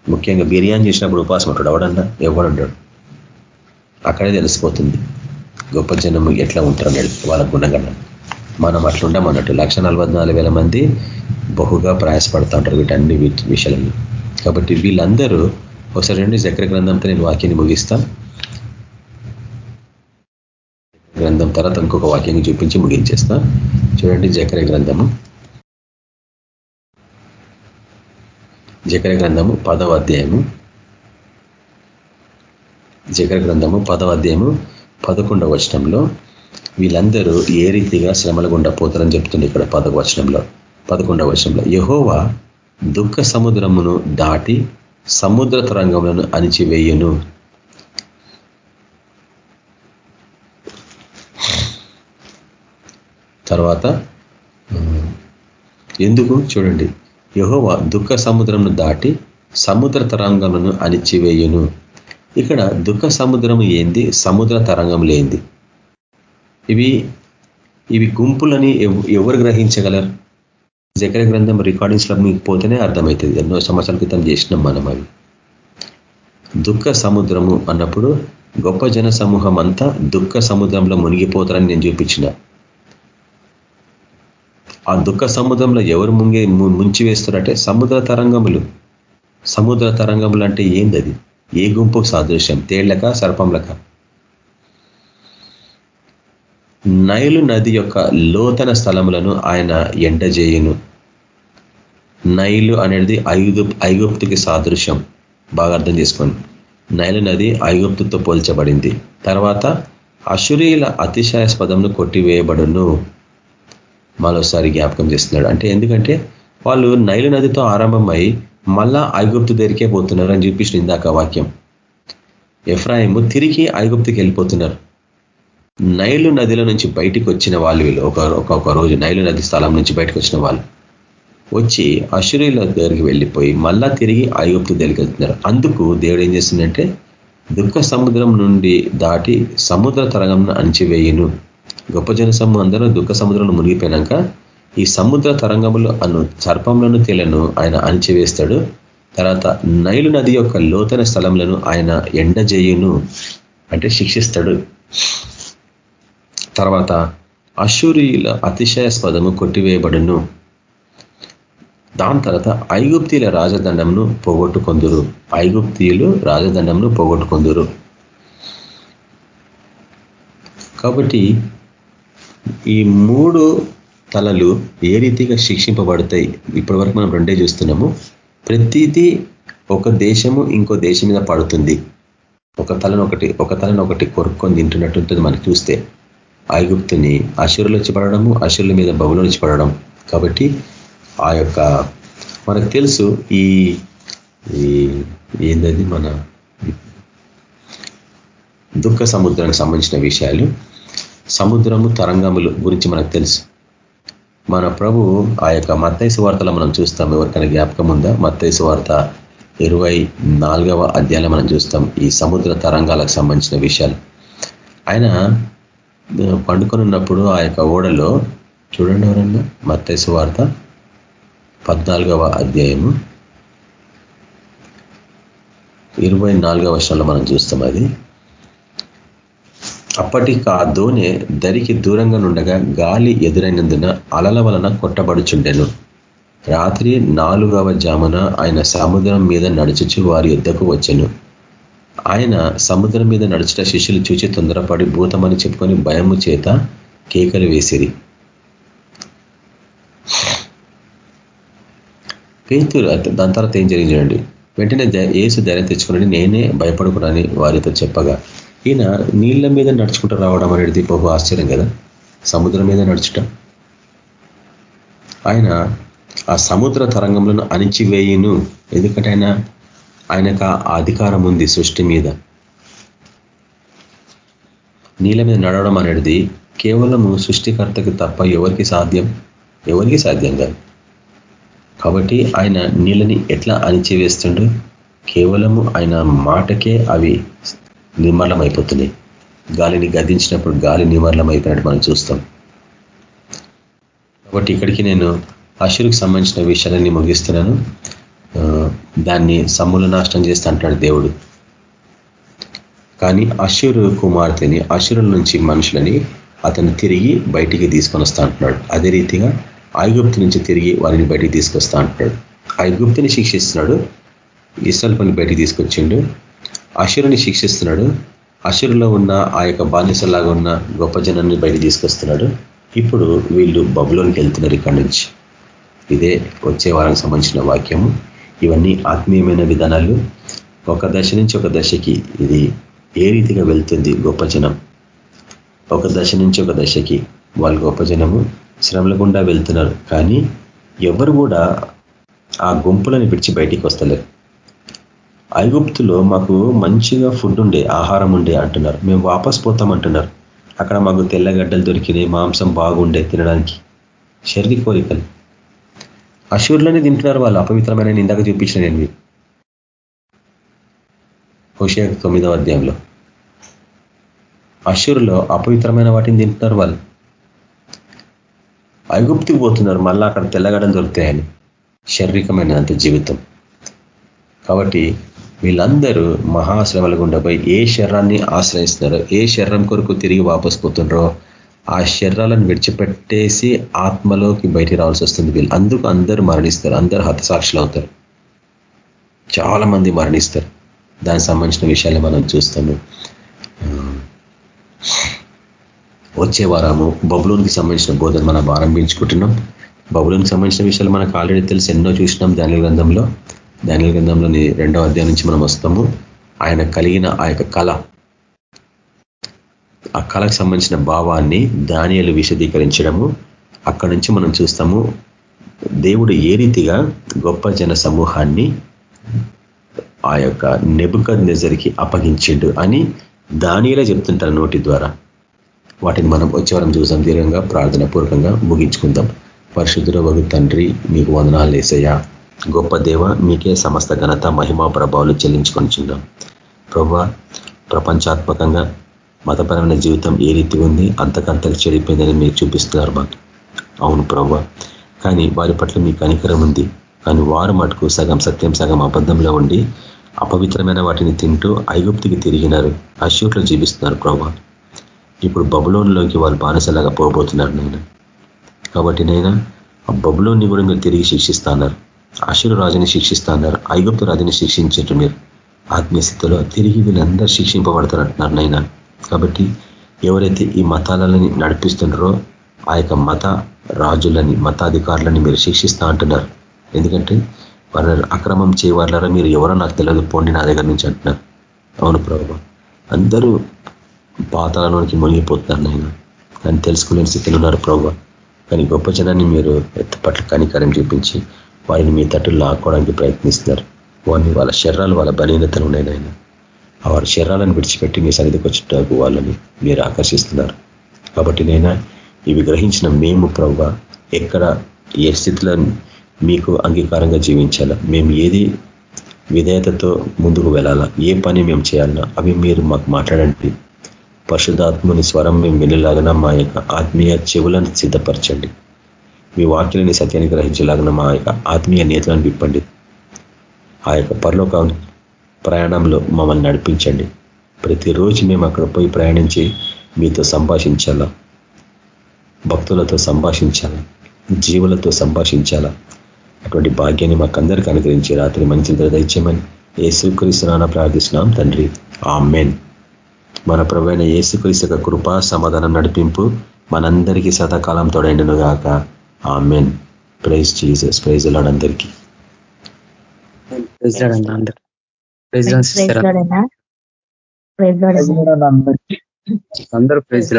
ముఖ్యంగా బిర్యానీ చేసినప్పుడు ఉపాసం ఉంటాడు. ఎవడన్నా? ఎవడుంటాడు అక్కడే తెలిసిపోతుంది. గొప్ప జనము ఎట్లా ఉంటారు వాళ్ళ గుణగణం. మనం అట్లుండం అన్నట్టు. లక్ష మంది బహుగా ప్రయాసపడుతూ ఉంటారు వీటన్ని విషయాలను కాబట్టి వీళ్ళందరూ ఒకసారి రెండు. చక్ర గ్రంథంతో నేను వాక్యాన్ని ముగిస్తా. గ్రంథం తర్వాత ఇంకొక వాక్యాన్ని చూపించి ముగించేస్తా. చూడండి జకర గ్రంథము. జకర గ్రంథము పదవ అధ్యాయము. జకర గ్రంథము పదవ అధ్యాయము పదకొండవ వచనంలో వీళ్ళందరూ ఏ రీతిగా శ్రమల గుండా పోతారని చెప్తుంది ఇక్కడ పదవ వచనంలో. పదకొండవ వచనంలో యహోవా దుఃఖ సముద్రమును దాటి సముద్ర తరంగములను అణిచివేయును. తర్వాత ఎందుకు? చూడండి. యహోవ దుఃఖ సముద్రంను దాటి సముద్ర తరంగములను అణిచివేయును. ఇక్కడ దుఃఖ సముద్రము ఏంది? సముద్ర తరంగం లేంది ఇవి ఇవి గుంపులని ఎవరు గ్రహించగలరు? జకర గ్రంథం రికార్డింగ్స్లో మీకు పోతేనే అర్థమవుతుంది. ఎన్నో సంవత్సరాల క్రితం చేసినాం మనం అవి. దుఃఖ సముద్రము అన్నప్పుడు గొప్ప జన సమూహం అంతా దుఃఖ సముద్రంలో మునిగిపోతారని నేను చూపించిన. ఆ దుఃఖ సముద్రంలో ఎవరు ముంగే ముంచి వేస్తారంటే సముద్ర తరంగములు. సముద్ర తరంగములు అంటే ఏంది అది ఏ గుంపు సాదృశ్యం? తేళ్ళక సర్పంలక నైలు నది యొక్క లోతన స్థలములను ఆయన ఎండజేయును నైలు అనేది ఐగు ఐగుప్తుకి సాదృశ్యం. బాగా అర్థం చేసుకోండి. నైలు నది ఐగుప్తుతో పోల్చబడింది. తర్వాత అశురీల అతిశయాస్పదంను కొట్టివేయబడును. మరోసారి జ్ఞాపకం చేస్తున్నాడు. అంటే ఎందుకంటే వాళ్ళు నైలు నదితో ఆరంభమై మళ్ళా ఐగుప్తు దగ్గరికే పోతున్నారు అని చూపించిన ఇందాక వాక్యం. ఎఫ్రాయిము తిరిగి ఐగుప్తుకి వెళ్ళిపోతున్నారు. నైలు నదిలో నుంచి బయటికి వచ్చిన వాళ్ళు వీళ్ళు. ఒక రోజు నైలు నది స్థలం నుంచి బయటకు వచ్చిన వాళ్ళు. వచ్చి అశ్వరీల దగ్గరికి వెళ్ళిపోయి మళ్ళా తిరిగి ఐగుప్తు దగ్గరికి వెళ్తున్నారు. అందుకు దేవుడు ఏం చేసిందంటే దుఃఖ సముద్రం నుండి దాటి సముద్ర తరంగంను అణిచివేయును. గొప్ప జన అందరూ దుఃఖ సముద్రంలో మునిగిపోయినాక ఈ సముద్ర తరంగములు అను సర్పంలోను తేలను ఆయన అణిచివేస్తాడు. తర్వాత నైలు నది యొక్క లోతన స్థలములను ఆయన ఎండజేయును అంటే శిక్షిస్తాడు. తర్వాత అశూరియుల అతిశయాస్పదము కొట్టివేయబడును. దాని తర్వాత ఐగుప్తీల రాజదండంను పోగొట్టుకొందురు. ఐగుప్తీయులు రాజదండంను పోగొట్టుకొందురు. కాబట్టి ఈ మూడు తలలు ఏ రీతిగా శిక్షింపబడతాయి? ఇప్పటి వరకు మనం రెండే చూస్తున్నాము. ప్రతిదీ ఒక దేశము ఇంకో దేశం మీద పడుతుంది. ఒక తలను ఒకటి ఒక తలను ఒకటి కొరుక్కొని తింటున్నట్టు ఉంటుంది మనకి చూస్తే. ఐగుప్తుని అశురులు వచ్చి పడడము అశురుల మీద బహుళ నుంచి పడడం. కాబట్టి ఆ యొక్క మనకు తెలుసు ఈ ఏందది మన దుఃఖ సముద్రానికి సంబంధించిన విషయాలు. సముద్రము తరంగములు గురించి మనకు తెలుసు. మన ప్రభు ఆ యొక్క మత్తైసు వార్తలో మనం చూస్తాం. ఎవరికైనా జ్ఞాపకం ఉందా? మత్తైసు వార్త ఇరవై నాలుగవ అధ్యాయంలో మనం చూస్తాం ఈ సముద్ర తరంగాలకు సంబంధించిన విషయాలు. ఆయన పండుకొనున్నప్పుడు ఆ యొక్క ఓడలో చూడండి ఎవరన్నా? మత్తైసు వార్త పద్నాలుగవ అధ్యాయము ఇరవై నాలుగవ వర్షంలో మనం చూస్తాం అది. అప్పటికి ఆ దోణె దరికి దూరంగా నుండగా గాలి ఎదురైనందున అలల వలన కొట్టబడుచుండెను. రాత్రి నాలుగవ జామున ఆయన సముద్రం మీద నడుచుచు వారి యుద్ధకు వచ్చెను. ఆయన సముద్రం మీద నడుచుట శిష్యులు చూచి తొందరపడి భూతమని చెప్పుకొని భయము చేత కేకలు వేసిరి. పేతురు దాని తర్వాత ఏం జరిగిందండి? వెంటనే ఏసు ధైర్యం తెచ్చుకుని నేనే భయపడకూడని వారితో చెప్పగా ఈయన నీళ్ళ మీద నడుచుకుంటూ రావడం అనేది బహు ఆశ్చర్యం కదా? సముద్రం మీద నడుచుట? ఆయన ఆ సముద్ర తరంగంలో అణిచివేయును. ఎందుకంటే ఆయన ఆయనకు ఆ అధికారం ఉంది సృష్టి మీద. నీళ్ళ మీద నడవడం అనేది కేవలము సృష్టికర్తకి తప్ప ఎవరికి సాధ్యం? ఎవరికి సాధ్యం కాదు. కాబట్టి ఆయన నీళ్ళని ఎట్లా అణిచివేస్తుండు కేవలము ఆయన మాటకే అవి నిర్మలం అయిపోతున్నాయి గాలిని గదించినప్పుడు గాలి నిమర్లం అయిపోయినట్టు మనం చూస్తాం. కాబట్టి ఇక్కడికి నేను అశురుకు సంబంధించిన విషయాలన్నీ ముగిస్తున్నాను. దాన్ని సమూల నాశనం చేస్తా అంటాడు దేవుడు. కానీ అశురు కుమార్తెని అశురుల నుంచి మనుషులని అతను తిరిగి బయటికి తీసుకొని వస్తా అంటున్నాడు. అదే రీతిగా ఐగుప్తు నుంచి తిరిగి వారిని బయటికి తీసుకొస్తా అంటున్నాడు. ఐగుప్తుని శిక్షిస్తున్నాడు. ఇస్రాల్ పని బయటికి తీసుకొచ్చిండు. అశురుని శిక్షిస్తున్నాడు. అశురులో ఉన్న ఆ యొక్క బానిసలాగా ఉన్న గొప్ప జనాన్ని బయట తీసుకొస్తున్నాడు. ఇప్పుడు వీళ్ళు బబులోనికి వెళ్తున్నారు ఇక్కడి నుంచి. ఇదే వచ్చే వారానికి సంబంధించిన వాక్యము ఇవన్నీ ఆత్మీయమైన విధానాలు. ఒక దశ నుంచి ఒక దశకి ఇది ఏ రీతిగా వెళ్తుంది గొప్ప జనం? ఒక దశ నుంచి ఒక దశకి వాళ్ళు గొప్ప జనము శ్రమల గుండా వెళ్తున్నారు. కానీ ఎవరు కూడా ఆ గుంపులను పిడిచి బయటికి వస్తలేరు. ఐగుప్తులో మాకు మంచిగా ఫుడ్ ఉండే ఆహారం ఉండే అంటున్నారు. మేము వాపస్ పోతామంటున్నారు అక్కడ మాకు తెల్లగడ్డలు దొరికినాయి మాంసం బాగుండే తినడానికి. శరీర కోరికలు. అశూర్లోనే తింటున్నారు వాళ్ళు అపవిత్రమైన ఇందాక చూపించిన నేను హుషే తొమ్మిదవ అధ్యాయంలో. అశూర్లో అపవిత్రమైన వాటిని తింటున్నారు వాళ్ళు. ఐగుప్తికి పోతున్నారు మళ్ళీ అక్కడ తెల్లగడలు దొరుకుతాయని. శారీరకమైన అంత జీవితం. కాబట్టి వీళ్ళందరూ మహాశ్రమల గుండా పోయి ఏ శరీరాన్ని ఆశ్రయిస్తున్నారో ఏ శరీరం కొరకు తిరిగి వాపస్ పోతుండ్రో ఆ శరీరాలను విడిచిపెట్టేసి ఆత్మలోకి బయటికి రావాల్సి వస్తుంది వీళ్ళు. అందుకు అందరూ మరణిస్తారు. అందరూ హతసాక్షులు అవుతారు. చాలా మంది మరణిస్తారు. దానికి సంబంధించిన విషయాలు మనం చూస్తాము. వచ్చే వారము బబులోనికి సంబంధించిన బోధన మనం ఆరంభించుకుంటున్నాం. బబులోనికి సంబంధించిన విషయాలు మనకు ఆల్రెడీ తెలిసి. ఎన్నో చూసినాం ధాన్య గ్రంథంలో. ధాన్య గ్రంథంలోని రెండవ అధ్యాయం నుంచి మనం వస్తాము. ఆయన కలిగిన ఆ యొక్క కళ ఆ కళకు సంబంధించిన భావాన్ని ధాన్యాలు విశదీకరించడము. అక్కడి నుంచి మనం చూస్తాము దేవుడు ఏ రీతిగా గొప్ప జన సమూహాన్ని ఆ యొక్క నెబుక నెజరికి అప్పగించిండు అని దానిలో చెప్తుంటారు నోటి ద్వారా. వాటిని మనం వచ్చేవారం చూసాం. దీర్ఘంగా ప్రార్థన పూర్వకంగా ముగించుకుందాం. పరిశుద్ధుల వగు తండ్రి మీకు వందనాలు వేసయ్యా గొప్ప దేవ మీకే సమస్త ఘనత మహిమా ప్రభావాలు చెల్లించుకొని చుందాం ప్రభా ప్రపంచాత్మకంగా మతపరమైన జీవితం ఏ రీతి ఉంది? అంతకంతకు చెడిపోయిందని మీరు చూపిస్తున్నారు మాకు. అవును ప్రభా. కానీ వారి పట్ల మీకు కనికరం ఉంది. కానీ వారు మటుకు సగం సత్యం సగం అబద్ధంలో ఉండి అపవిత్రమైన వాటిని తింటూ ఐగుప్తికి తిరిగినారు. అశ్యూట్లో జీవిస్తున్నారు ప్రభా. ఇప్పుడు బబులోన్లోకి వాళ్ళు బానిసలాగా పోబోతున్నారు నేను. కాబట్టి నైనా ఆ బబులోన్ని కూడా మీరు తిరిగి శిక్షిస్తున్నారు. అశురు రాజుని శిక్షిస్తా అన్నారు ఐగుప్తు రాజుని శిక్షించారు మీరు ఆత్మీయ స్థితిలో తిరిగి వీళ్ళందరూ శిక్షింపబడతారు అంటున్నారు నైనా కాబట్టి ఎవరైతే ఈ మతాలని నడిపిస్తున్నారో ఆ యొక్క మత రాజులని మతాధికారులని మీరు శిక్షిస్తా అంటున్నారు. ఎందుకంటే వారు అక్రమం చేయవారులారా మీరు ఎవరో నాకు తెలియదు పోండి నా దగ్గర నుంచి అంటున్నారు. అవును ప్రభు. అందరూ పాతాలలోనికి మునిగిపోతున్నారు నేను కానీ తెలుసుకోలేని స్థితిలో ఉన్నారు ప్రభు. కానీ గొప్ప జనాన్ని మీరు పట్ల కనికారం చూపించి వారిని మీ తట్టు లాక్కోవడానికి ప్రయత్నిస్తున్నారు. వారిని వాళ్ళ శరీరాలు వాళ్ళ బలీనతలు ఉన్నాయి నాయన. వారి శరీరాలను విడిచిపెట్టి మీ సన్నిధికి వచ్చేటకు వాళ్ళని మీరు ఆకర్షిస్తున్నారు. కాబట్టి నైనా ఇవి గ్రహించిన మేము ప్రవ్వ ఎక్కడ ఏ స్థితిలో మీకు అంగీకారంగా జీవించాలా? మేము ఏది విధేయతతో ముందుకు వెళ్ళాలా? ఏ పని మేము చేయాలన్నా అవి మీరు మాకు మాట్లాడండి. పరిశుధాత్మని స్వరం మేము వెళ్ళేలాగా మా యొక్క ఆత్మీయ చెవులను సిద్ధపరచండి. మీ వాక్యాలని సత్యాన్ని గ్రహించేలాగా మా యొక్క ఆత్మీయ నేతలను విప్పండి. ఆ యొక్క పరలోక ప్రయాణంలో మమ్మల్ని నడిపించండి. ప్రతిరోజు మేము అక్కడ పోయి ప్రయాణించి మీతో సంభాషించాలా? భక్తులతో సంభాషించాలా? జీవులతో సంభాషించాలా? అటువంటి భాగ్యాన్ని మాకందరికీ అనుగ్రహించి రాత్రి మంచి దయచేయమని ఏసుక్రీస్తున్నా ప్రార్థిస్తున్నాం తండ్రి. ఆ మెన్ మన ప్రవైన ఏసుక్రీస్తు కృప సమాధానం నడిపింపు మనందరికీ సదాకాలం తోడైండును గాక amen praise Jesus praise లాడందరికీ అందరూ అందరూ ప్రైజ్